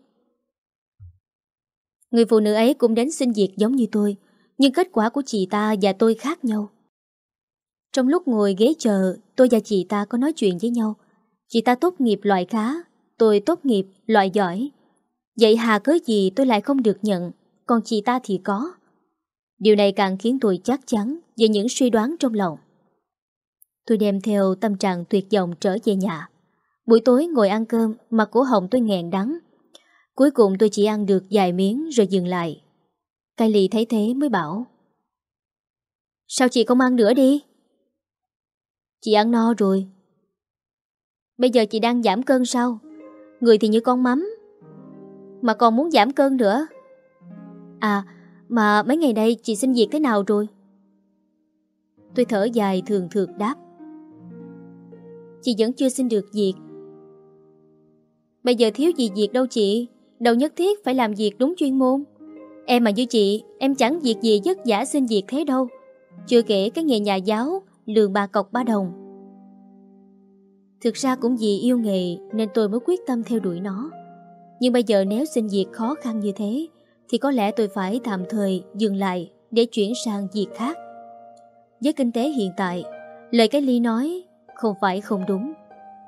Người phụ nữ ấy cũng đến xin việc giống như tôi, nhưng kết quả của chị ta và tôi khác nhau. Trong lúc ngồi ghế chờ, tôi và chị ta có nói chuyện với nhau. Chị ta tốt nghiệp loại khá, tôi tốt nghiệp loại giỏi. Vậy hà cớ gì tôi lại không được nhận, còn chị ta thì có. Điều này càng khiến tôi chắc chắn về những suy đoán trong lòng. Tôi đem theo tâm trạng tuyệt vọng trở về nhà. Buổi tối ngồi ăn cơm mặt cổ hồng tôi nghẹn đắng. Cuối cùng tôi chỉ ăn được vài miếng rồi dừng lại. Cai lì thấy thế mới bảo. Sao chị không ăn nữa đi? Chị ăn no rồi. Bây giờ chị đang giảm cân sao? Người thì như con mắm. Mà còn muốn giảm cân nữa. À, mà mấy ngày nay chị xin việc thế nào rồi? Tôi thở dài thường thượt đáp. Chị vẫn chưa xin được việc Bây giờ thiếu gì việc đâu chị Đâu nhất thiết phải làm việc đúng chuyên môn Em mà như chị Em chẳng việc gì vất giả xin việc thế đâu. Chưa kể cái nghề nhà giáo Lường bà cọc ba đồng. Thực ra cũng vì yêu nghề Nên tôi mới quyết tâm theo đuổi nó. Nhưng bây giờ nếu xin việc khó khăn như thế Thì có lẽ tôi phải tạm thời dừng lại Để chuyển sang việc khác. Với kinh tế hiện tại Lời cái ly nói Không phải không đúng.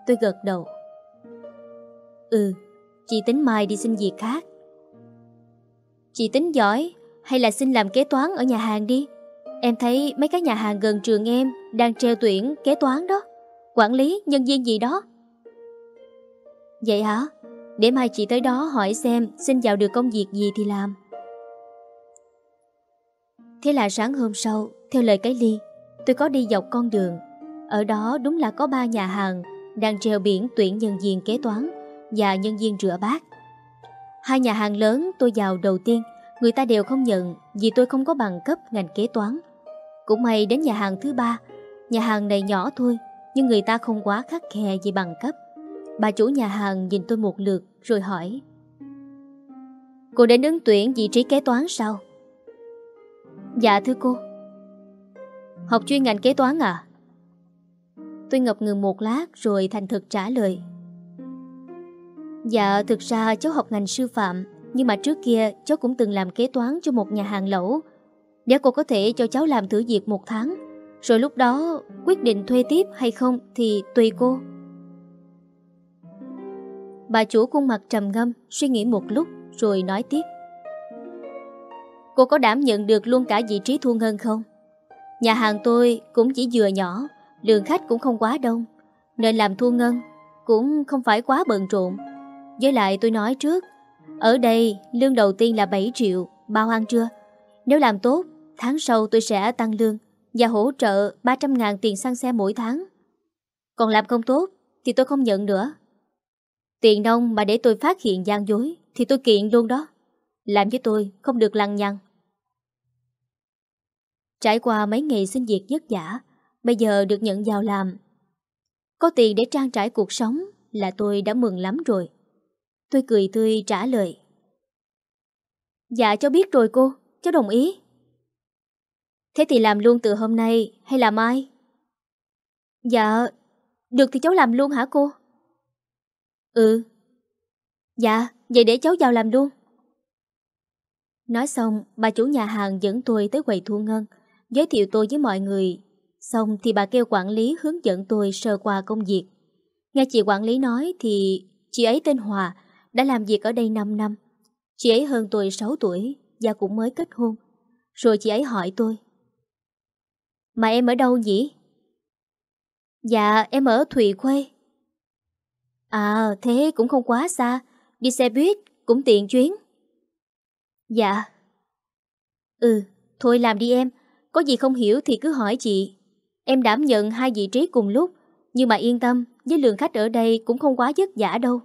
Tôi gật đầu. Ừ, chị tính mai đi xin việc khác. Chị tính giỏi hay là xin làm kế toán ở nhà hàng đi. Em thấy mấy cái nhà hàng gần trường em đang treo tuyển kế toán đó. Quản lý, nhân viên gì đó. Vậy hả? Để mai chị tới đó hỏi xem xin vào được công việc gì thì làm. Thế là sáng hôm sau, theo lời cái ly, tôi có đi dọc con đường. Ở đó đúng là có ba nhà hàng đang treo biển tuyển nhân viên kế toán và nhân viên rửa bát. Hai nhà hàng lớn tôi vào đầu tiên, người ta đều không nhận vì tôi không có bằng cấp ngành kế toán. Cũng may đến nhà hàng thứ ba, nhà hàng này nhỏ thôi, nhưng người ta không quá khắc khe về bằng cấp. Bà chủ nhà hàng nhìn tôi một lượt rồi hỏi Cô đến ứng tuyển vị trí kế toán sao? Dạ thưa cô Học chuyên ngành kế toán à? Tôi ngập ngừng một lát rồi thành thực trả lời Dạ thực ra cháu học ngành sư phạm, Nhưng mà trước kia cháu cũng từng làm kế toán cho một nhà hàng lẩu. Nếu cô có thể cho cháu làm thử việc một tháng, Rồi lúc đó quyết định thuê tiếp hay không thì tùy cô. Bà chủ khuôn mặt trầm ngâm, Suy nghĩ một lúc, rồi nói tiếp. Cô có đảm nhận được luôn cả vị trí thu ngân không? Nhà hàng tôi cũng chỉ vừa nhỏ, Lượng khách cũng không quá đông, Nên làm thu ngân Cũng không phải quá bận rộn. Với lại tôi nói trước, Ở đây lương đầu tiên là 7 triệu Bao ăn chưa? Nếu làm tốt, Tháng sau tôi sẽ tăng lương Và hỗ trợ 300 ngàn tiền xăng xe mỗi tháng. Còn làm không tốt Thì tôi không nhận nữa. Tiền nông mà để tôi phát hiện gian dối Thì tôi kiện luôn đó. Làm với tôi không được lăng nhăng Trải qua mấy ngày xin việc vất vả, Bây giờ được nhận vào làm. Có tiền để trang trải cuộc sống Là tôi đã mừng lắm rồi. Tôi cười tươi trả lời. Dạ cháu biết rồi cô, Cháu đồng ý. Thế thì làm luôn từ hôm nay hay là mai? Dạ Được thì cháu làm luôn hả cô? Ừ. Dạ Vậy để cháu vào làm luôn. Nói xong, bà chủ nhà hàng dẫn tôi tới quầy thu ngân, Giới thiệu tôi với mọi người. Xong thì bà kêu quản lý hướng dẫn tôi sơ qua công việc. Nghe chị quản lý nói thì chị ấy tên Hòa đã làm việc ở đây 5 năm. Chị ấy hơn tôi 6 tuổi Và cũng mới kết hôn. Rồi chị ấy hỏi tôi, Mà em ở đâu nhỉ? Dạ em ở Thụy Khuê À thế cũng không quá xa, Đi xe buýt cũng tiện chuyến. Dạ. Ừ thôi làm đi em, Có gì không hiểu thì cứ hỏi chị. Em đảm nhận hai vị trí cùng lúc, Nhưng mà yên tâm, Với lượng khách ở đây cũng không quá vất vả đâu.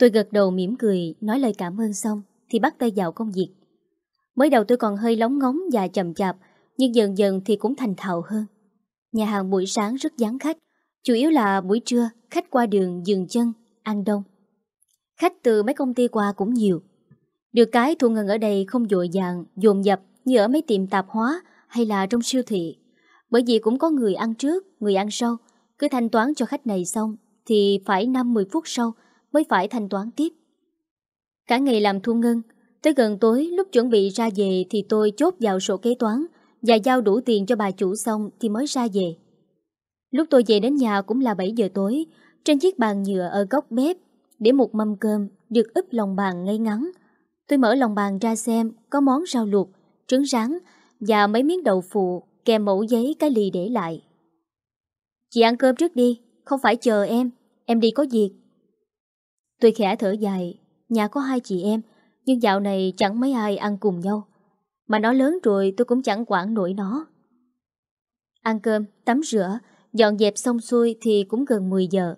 Tôi gật đầu mỉm cười Nói lời cảm ơn xong Thì bắt tay vào công việc. Mới đầu tôi còn hơi lóng ngóng và chậm chạp Nhưng dần dần thì cũng thành thạo hơn. Nhà hàng buổi sáng rất vắng khách Chủ yếu là buổi trưa Khách qua đường dừng chân, ăn đông. Khách từ mấy công ty qua cũng nhiều. Được cái thu ngân ở đây không dội dàng Dồn dập như ở mấy tiệm tạp hóa Hay là trong siêu thị. Bởi vì cũng có người ăn trước, người ăn sau. Cứ thanh toán cho khách này xong Thì phải 5-10 phút sau Mới phải thanh toán tiếp. Cả ngày làm thu ngân Tới gần tối lúc chuẩn bị ra về Thì tôi chốt vào sổ kế toán Và giao đủ tiền cho bà chủ xong Thì mới ra về. Lúc tôi về đến nhà cũng là 7 giờ tối Trên chiếc bàn nhựa ở góc bếp Để một mâm cơm được ướp lòng bàn ngay ngắn. Tôi mở lòng bàn ra xem Có món rau luộc, trứng rán Và mấy miếng đậu phụ Kèm mẫu giấy cái lì để lại. Chị ăn cơm trước đi Không phải chờ em Em đi có việc. Tôi khẽ thở dài Nhà có hai chị em Nhưng dạo này chẳng mấy ai ăn cùng nhau Mà nó lớn rồi tôi cũng chẳng quản nổi nó Ăn cơm, tắm rửa Dọn dẹp xong xuôi thì cũng gần 10 giờ.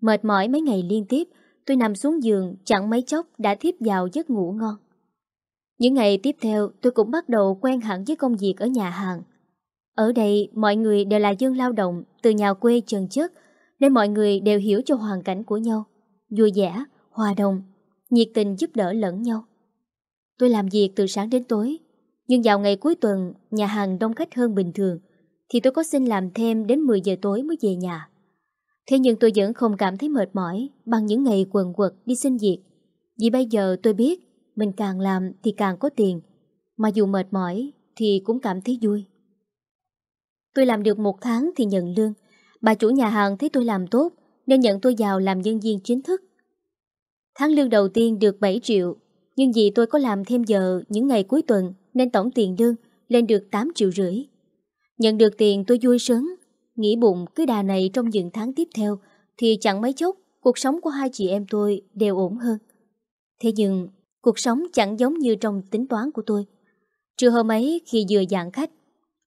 Mệt mỏi mấy ngày liên tiếp, tôi nằm xuống giường chẳng mấy chốc đã thiếp vào giấc ngủ ngon. Những ngày tiếp theo tôi cũng bắt đầu quen hẳn với công việc ở nhà hàng. Ở đây mọi người đều là dân lao động từ nhà quê trần chất nên mọi người đều hiểu cho hoàn cảnh của nhau, vui vẻ, hòa đồng, nhiệt tình giúp đỡ lẫn nhau. Tôi làm việc từ sáng đến tối, nhưng vào ngày cuối tuần nhà hàng đông khách hơn bình thường thì tôi có xin làm thêm đến 10 giờ tối mới về nhà. Thế nhưng tôi vẫn không cảm thấy mệt mỏi bằng những ngày quần quật đi xin việc. Vì bây giờ tôi biết mình càng làm thì càng có tiền, mà dù mệt mỏi thì cũng cảm thấy vui. Tôi làm được một tháng thì nhận lương. Bà chủ nhà hàng thấy tôi làm tốt nên nhận tôi vào làm nhân viên chính thức. Tháng lương đầu tiên được 7 triệu, nhưng vì tôi có làm thêm giờ những ngày cuối tuần nên tổng tiền lương lên được 8 triệu rưỡi. Nhận được tiền tôi vui sướng Nghĩ bụng cứ đà này trong những tháng tiếp theo Thì chẳng mấy chốc Cuộc sống của hai chị em tôi đều ổn hơn Thế nhưng Cuộc sống chẳng giống như trong tính toán của tôi Trưa hôm ấy khi vừa dạng khách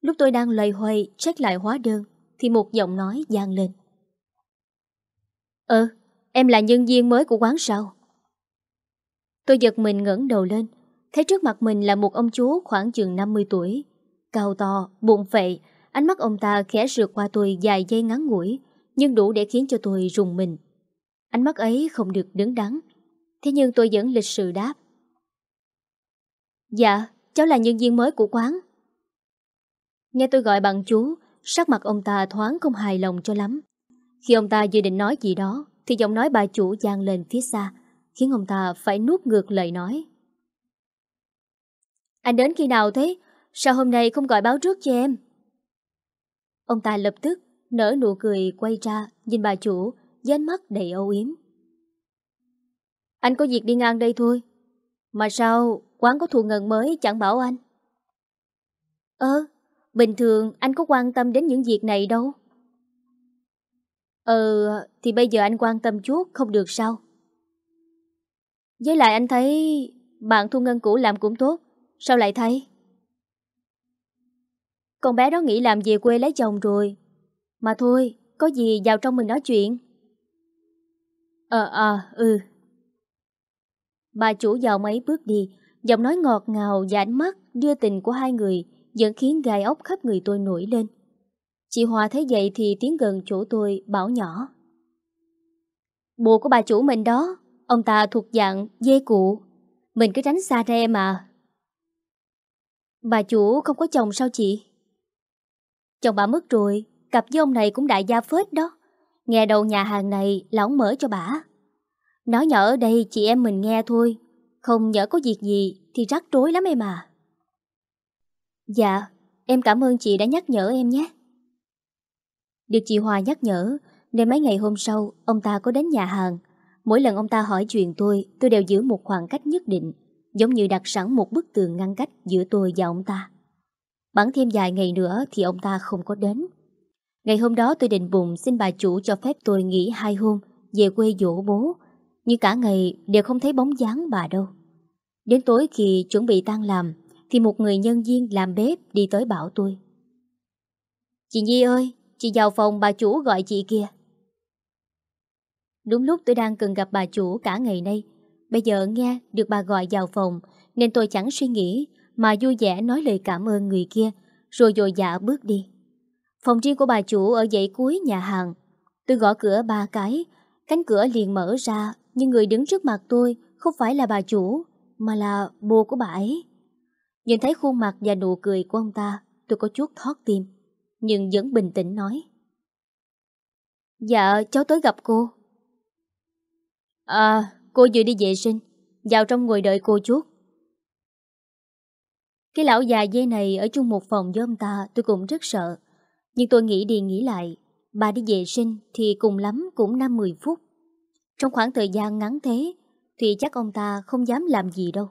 Lúc tôi đang loay hoay check lại hóa đơn Thì một giọng nói gian lên Ờ Em là nhân viên mới của quán sao Tôi giật mình ngẩng đầu lên Thấy trước mặt mình là một ông chú khoảng chừng 50 tuổi Cao to, bụng phệ, ánh mắt ông ta khẽ rượt qua tôi dài dây ngắn ngủi, nhưng đủ để khiến cho tôi rùng mình. Ánh mắt ấy không được đứng đắn, thế nhưng tôi vẫn lịch sự đáp. Dạ, cháu là nhân viên mới của quán. Nghe tôi gọi bằng chú, sắc mặt ông ta thoáng không hài lòng cho lắm. Khi ông ta dự định nói gì đó, thì giọng nói bà chủ gian lên phía xa, khiến ông ta phải nuốt ngược lời nói. Anh đến khi nào thế? Sao hôm nay không gọi báo trước cho em? Ông ta lập tức nở nụ cười quay ra nhìn bà chủ với mắt đầy âu yếm. Anh có việc đi ngang đây thôi. Mà sao quán có thù ngần mới chẳng bảo anh? Ơ, bình thường anh có quan tâm đến những việc này đâu. Ừ, thì bây giờ anh quan tâm chút không được sao? Với lại anh thấy bạn Thu Ngân cũ làm cũng tốt. Sao lại thấy? Con bé đó nghĩ làm về quê lấy chồng rồi. Mà thôi, có gì vào trong mình nói chuyện. Ờ à, ừ. Bà chủ vào mấy bước đi, giọng nói ngọt ngào và ánh mắt đưa tình của hai người vẫn khiến gai ốc khắp người tôi nổi lên. Chị Hòa thấy vậy thì tiến gần chỗ tôi bảo nhỏ. Bồ của bà chủ mình đó, ông ta thuộc dạng dê cụ. Mình cứ tránh xa ra em à. Bà chủ không có chồng sao chị? Chồng bà mất rồi, cặp với ông này cũng đại gia phết đó. Nghe đầu nhà hàng này là ông mở cho bà. Nói nhỏ ở đây chị em mình nghe thôi, không nhỡ có việc gì thì rắc rối lắm em à. Dạ, em cảm ơn chị đã nhắc nhở em nhé. Được chị Hòa nhắc nhở, nên mấy ngày hôm sau, ông ta có đến nhà hàng. Mỗi lần ông ta hỏi chuyện tôi, tôi đều giữ một khoảng cách nhất định, giống như đặt sẵn một bức tường ngăn cách giữa tôi và ông ta. Bắn thêm vài ngày nữa thì ông ta không có đến. Ngày hôm đó tôi định bụng xin bà chủ cho phép tôi nghỉ hai hôm về quê dỗ bố, nhưng cả ngày đều không thấy bóng dáng bà đâu. Đến tối khi chuẩn bị tan làm, thì một người nhân viên làm bếp đi tới bảo tôi. Chị Nhi ơi, chị vào phòng bà chủ gọi chị kia Đúng lúc tôi đang cần gặp bà chủ cả ngày nay, bây giờ nghe được bà gọi vào phòng nên tôi chẳng suy nghĩ mà vui vẻ nói lời cảm ơn người kia rồi dồi dạ bước đi. Phòng riêng của bà chủ ở dãy cuối nhà hàng. Tôi gõ cửa ba cái, cánh cửa liền mở ra nhưng người đứng trước mặt tôi không phải là bà chủ mà là bố của bà ấy. Nhìn thấy khuôn mặt và nụ cười của ông ta, tôi có chút thoát tim, nhưng vẫn bình tĩnh nói. Dạ, cháu tới gặp cô. À, cô vừa đi vệ sinh, vào trong ngồi đợi cô chút. Cái lão già dê này ở chung một phòng với ông ta tôi cũng rất sợ. Nhưng tôi nghĩ đi nghĩ lại, bà đi vệ sinh thì cùng lắm cũng 5-10 phút. Trong khoảng thời gian ngắn thế, thì chắc ông ta không dám làm gì đâu.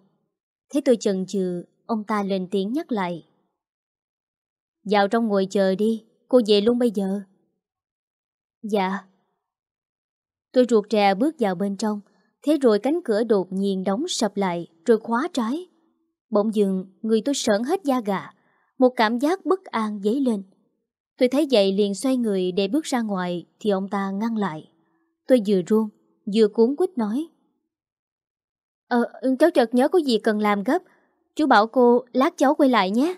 Thế tôi chần chừ Ông ta lên tiếng nhắc lại vào trong ngồi chờ đi Cô về luôn bây giờ. Dạ. Tôi ruột rè bước vào bên trong Thế rồi cánh cửa đột nhiên đóng sập lại Rồi khóa trái. Bỗng dừng người tôi sợn hết da gà Một cảm giác bất an dấy lên. Tôi thấy vậy liền xoay người để bước ra ngoài Thì ông ta ngăn lại. Tôi vừa run Vừa cuốn quýt nói. Ờ, ừ, cháu chợt nhớ có gì cần làm gấp Chú bảo cô lát cháu quay lại nhé.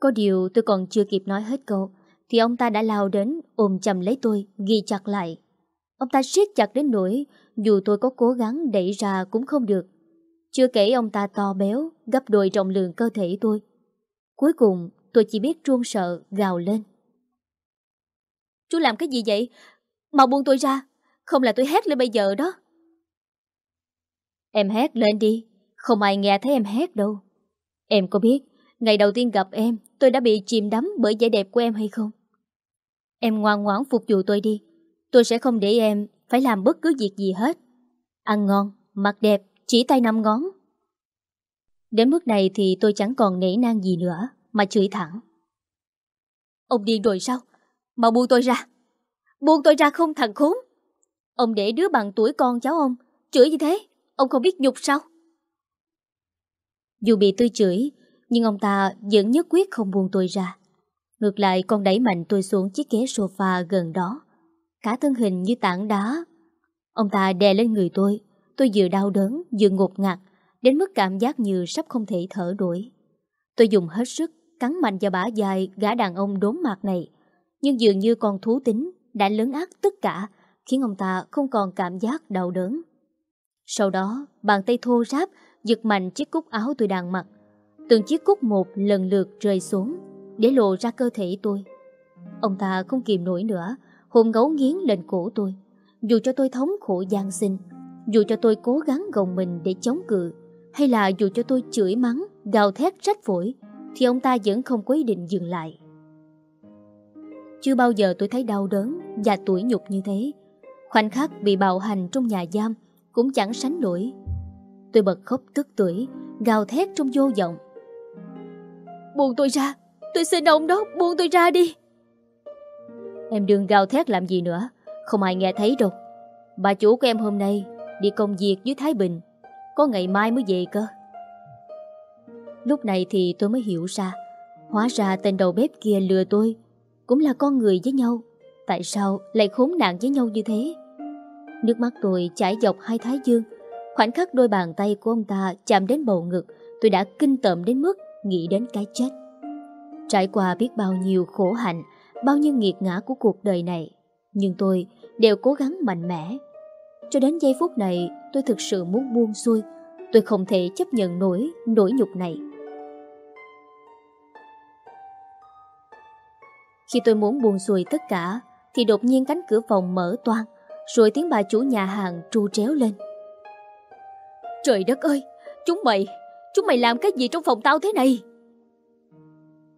Có điều tôi còn chưa kịp nói hết câu thì ông ta đã lao đến ôm chầm lấy tôi, ghi chặt lại. Ông ta siết chặt đến nỗi dù tôi có cố gắng đẩy ra cũng không được. Chưa kể ông ta to béo, gấp đôi trọng lượng cơ thể tôi. Cuối cùng tôi chỉ biết truông sợ, gào lên. Chú làm cái gì vậy? Mau buông tôi ra, không là tôi hét lên bây giờ đó. Em hét lên đi, không ai nghe thấy em hét đâu. Em có biết, ngày đầu tiên gặp em, tôi đã bị chìm đắm bởi vẻ đẹp của em hay không? Em ngoan ngoãn phục vụ tôi đi. Tôi sẽ không để em phải làm bất cứ việc gì hết. Ăn ngon, mặc đẹp, chỉ tay năm ngón. Đến mức này thì tôi chẳng còn nể nang gì nữa, mà chửi thẳng. Ông điên rồi sao? Mà buông tôi ra. Buông tôi ra không thằng khốn. Ông để đứa bằng tuổi con cháu ông, chửi như thế, ông không biết nhục sao? Dù bị tôi chửi, nhưng ông ta vẫn nhất quyết không buông tôi ra. Ngược lại còn đẩy mạnh tôi xuống chiếc ghế sofa gần đó. Cả thân hình như tảng đá. Ông ta đè lên người tôi, tôi vừa đau đớn, vừa ngột ngạt, đến mức cảm giác như sắp không thể thở nổi. Tôi dùng hết sức, cắn mạnh vào bả dài gã đàn ông đốn mặt này. Nhưng dường như con thú tính đã lớn ác tất cả, khiến ông ta không còn cảm giác đau đớn. Sau đó, bàn tay thô ráp giật mạnh chiếc cúc áo tôi đang mặc. Từng chiếc cúc một lần lượt rơi xuống, để lộ ra cơ thể tôi. Ông ta không kìm nổi nữa, hôn gấu nghiến lên cổ tôi. Dù cho tôi thống khổ gian sinh, Dù cho tôi cố gắng gồng mình để chống cự Hay là dù cho tôi chửi mắng Gào thét trách phổi Thì ông ta vẫn không có ý định dừng lại Chưa bao giờ tôi thấy đau đớn Và tủi nhục như thế Khoảnh khắc bị bạo hành trong nhà giam Cũng chẳng sánh nổi Tôi bật khóc tức tuổi Gào thét trong vô vọng Buông tôi ra. Tôi xin ông đó, buông tôi ra đi. Em đừng gào thét làm gì nữa. Không ai nghe thấy đâu. Bà chủ của em hôm nay Đi công việc dưới Thái Bình. Có ngày mai mới về cơ. Lúc này thì tôi mới hiểu ra. Hóa ra tên đầu bếp kia lừa tôi. Cũng là con người với nhau. Tại sao lại khốn nạn với nhau như thế? Nước mắt tôi chảy dọc hai thái dương. Khoảnh khắc đôi bàn tay của ông ta chạm đến bầu ngực, Tôi đã kinh tởm đến mức nghĩ đến cái chết. Trải qua biết bao nhiêu khổ hạnh, Bao nhiêu nghiệt ngã của cuộc đời này, Nhưng tôi đều cố gắng mạnh mẽ. Cho đến giây phút này, Tôi thực sự muốn buông xuôi, Tôi không thể chấp nhận nổi nỗi nhục này. Khi tôi muốn buông xuôi tất cả, Thì đột nhiên cánh cửa phòng mở toang, Rồi tiếng bà chủ nhà hàng tru tréo lên. Trời đất ơi, Chúng mày! Chúng mày làm cái gì trong phòng tao thế này?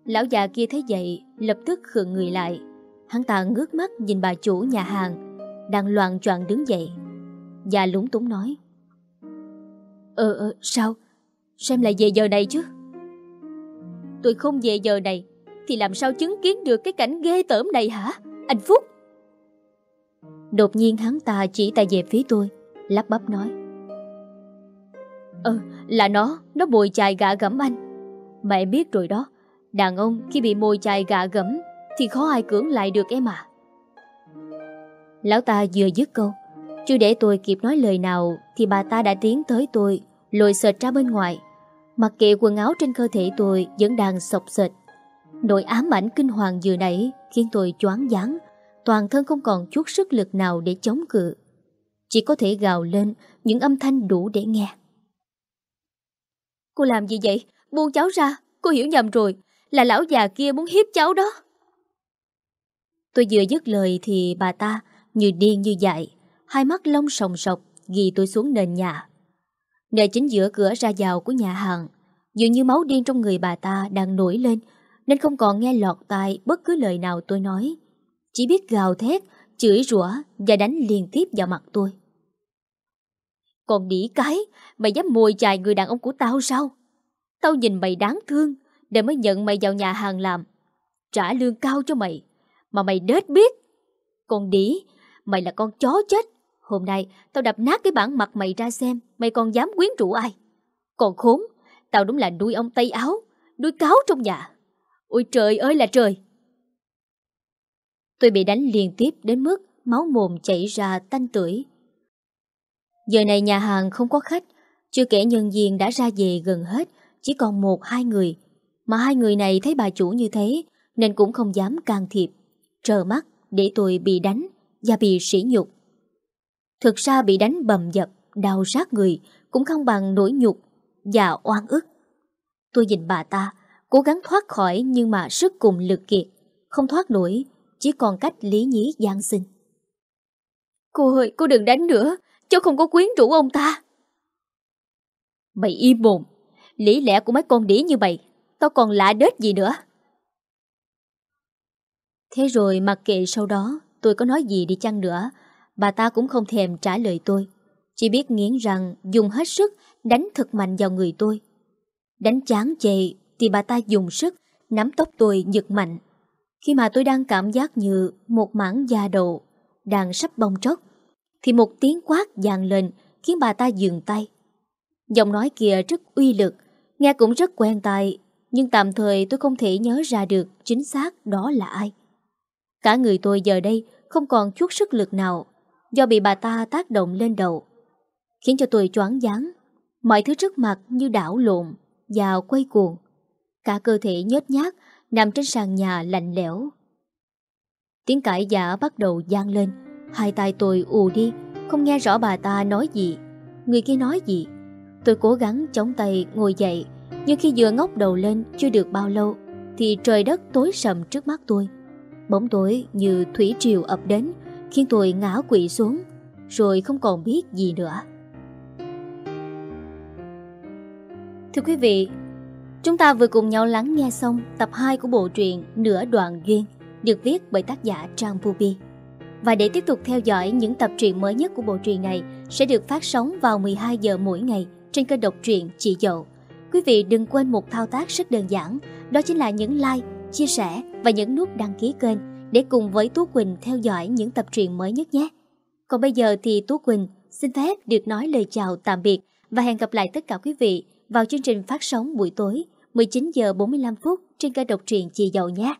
Lão già kia thấy vậy Lập tức khựng người lại. Hắn ta ngước mắt nhìn bà chủ nhà hàng Đang loạn choạng đứng dậy. Và lúng túng nói Ờ, ờ sao? Xem lại về giờ này chứ? Tôi không về giờ này Thì làm sao chứng kiến được cái cảnh ghê tởm này hả Anh Phúc? Đột nhiên hắn ta chỉ tay về phía tôi Lắp bắp nói Ờ là nó Nó bồi chài gạ gẫm anh. Mà em biết rồi đó, Đàn ông khi bị mồi chài gạ gẫm Thì khó ai cưỡng lại được em à Lão ta vừa dứt câu, Chưa để tôi kịp nói lời nào Thì bà ta đã tiến tới tôi lôi sệt ra bên ngoài. Mặc kệ quần áo trên cơ thể tôi Vẫn đang sọc sệt Nỗi ám ảnh kinh hoàng vừa nãy Khiến tôi choáng váng, Toàn thân không còn chút sức lực nào để chống cự. Chỉ có thể gào lên Những âm thanh đủ để nghe. Cô làm gì vậy? Buông cháu ra. Cô hiểu nhầm rồi. Là lão già kia muốn hiếp cháu đó. Tôi vừa dứt lời thì bà ta Như điên như dại Hai mắt lông sòng sọc Ghi tôi xuống nền nhà. Nơi chính giữa cửa ra vào của nhà hàng Dường như máu điên trong người bà ta đang nổi lên Nên không còn nghe lọt tai Bất cứ lời nào tôi nói. Chỉ biết gào thét, chửi rủa Và đánh liên tiếp vào mặt tôi. Còn đĩ cái. Mày dám mồi chài người đàn ông của tao sao? Tao nhìn mày đáng thương, Để mới nhận mày vào nhà hàng làm. Trả lương cao cho mày, Mà mày đết biết. Còn đĩ Mày là con chó chết. Hôm nay, tao đập nát cái bản mặt mày ra xem, Mày còn dám quyến rũ ai? Còn khốn, Tao đúng là nuôi ông Tây Áo, Nuôi cáo trong nhà. Ôi trời ơi là trời! Tôi bị đánh liên tiếp đến mức Máu mồm chảy ra tanh tưởi. Giờ này nhà hàng không có khách, Chưa kể nhân viên đã ra về gần hết, Chỉ còn một, hai người. Mà hai người này thấy bà chủ như thế, Nên cũng không dám can thiệp. Trờ mắt để tôi bị đánh Và bị sỉ nhục. Thực ra bị đánh bầm dập, Đau sát người, Cũng không bằng nỗi nhục Và oan ức. Tôi nhìn bà ta, Cố gắng thoát khỏi nhưng mà sức cùng lực kiệt, Không thoát nổi, Chỉ còn cách lý nhí gian sinh. Cô ơi, cô đừng đánh nữa. Cháu không có quyến rũ ông ta. Mày im mồm Lý lẽ của mấy con đĩ như mày Tao còn lạ đết gì nữa? Thế rồi mặc kệ sau đó Tôi có nói gì đi chăng nữa Bà ta cũng không thèm trả lời tôi. Chỉ biết nghiến rằng dùng hết sức Đánh thật mạnh vào người tôi. Đánh chán chệ Thì bà ta dùng sức Nắm tóc tôi giật mạnh. Khi mà tôi đang cảm giác như Một mảng da đầu Đang sắp bong tróc thì một tiếng quát vang lên Khiến bà ta dừng tay Giọng nói kia rất uy lực Nghe cũng rất quen tai Nhưng tạm thời tôi không thể nhớ ra được Chính xác đó là ai Cả người tôi giờ đây không còn chút sức lực nào do bị bà ta tác động lên đầu, khiến cho tôi choáng váng. Mọi thứ trước mặt như đảo lộn và quay cuồng. Cả cơ thể nhớt nhát nằm trên sàn nhà lạnh lẽo. Tiếng cãi giả bắt đầu gian lên, Hai tay tôi ù đi Không nghe rõ bà ta nói gì. Người kia nói gì? Tôi cố gắng chống tay ngồi dậy Nhưng khi vừa ngóc đầu lên chưa được bao lâu Thì trời đất tối sầm trước mắt tôi. Bóng tối như thủy triều ập đến Khiến tôi ngã quỵ xuống Rồi không còn biết gì nữa. Thưa quý vị, chúng ta vừa cùng nhau lắng nghe xong tập 2 của bộ truyện Nửa Đoạn Duyên được viết bởi tác giả Trang Pupi. Và để tiếp tục theo dõi những tập truyện mới nhất của bộ truyện này sẽ được phát sóng vào 12 giờ mỗi ngày trên kênh độc truyện Chị Dậu. Quý vị đừng quên một thao tác rất đơn giản, đó chính là nhấn like, chia sẻ và nhấn nút đăng ký kênh để cùng với Tú Quỳnh theo dõi những tập truyện mới nhất nhé. Còn bây giờ thì Tú Quỳnh xin phép được nói lời chào tạm biệt và hẹn gặp lại tất cả quý vị vào chương trình phát sóng buổi tối 19 giờ 45 phút trên kênh độc truyện Chị Dậu nhé.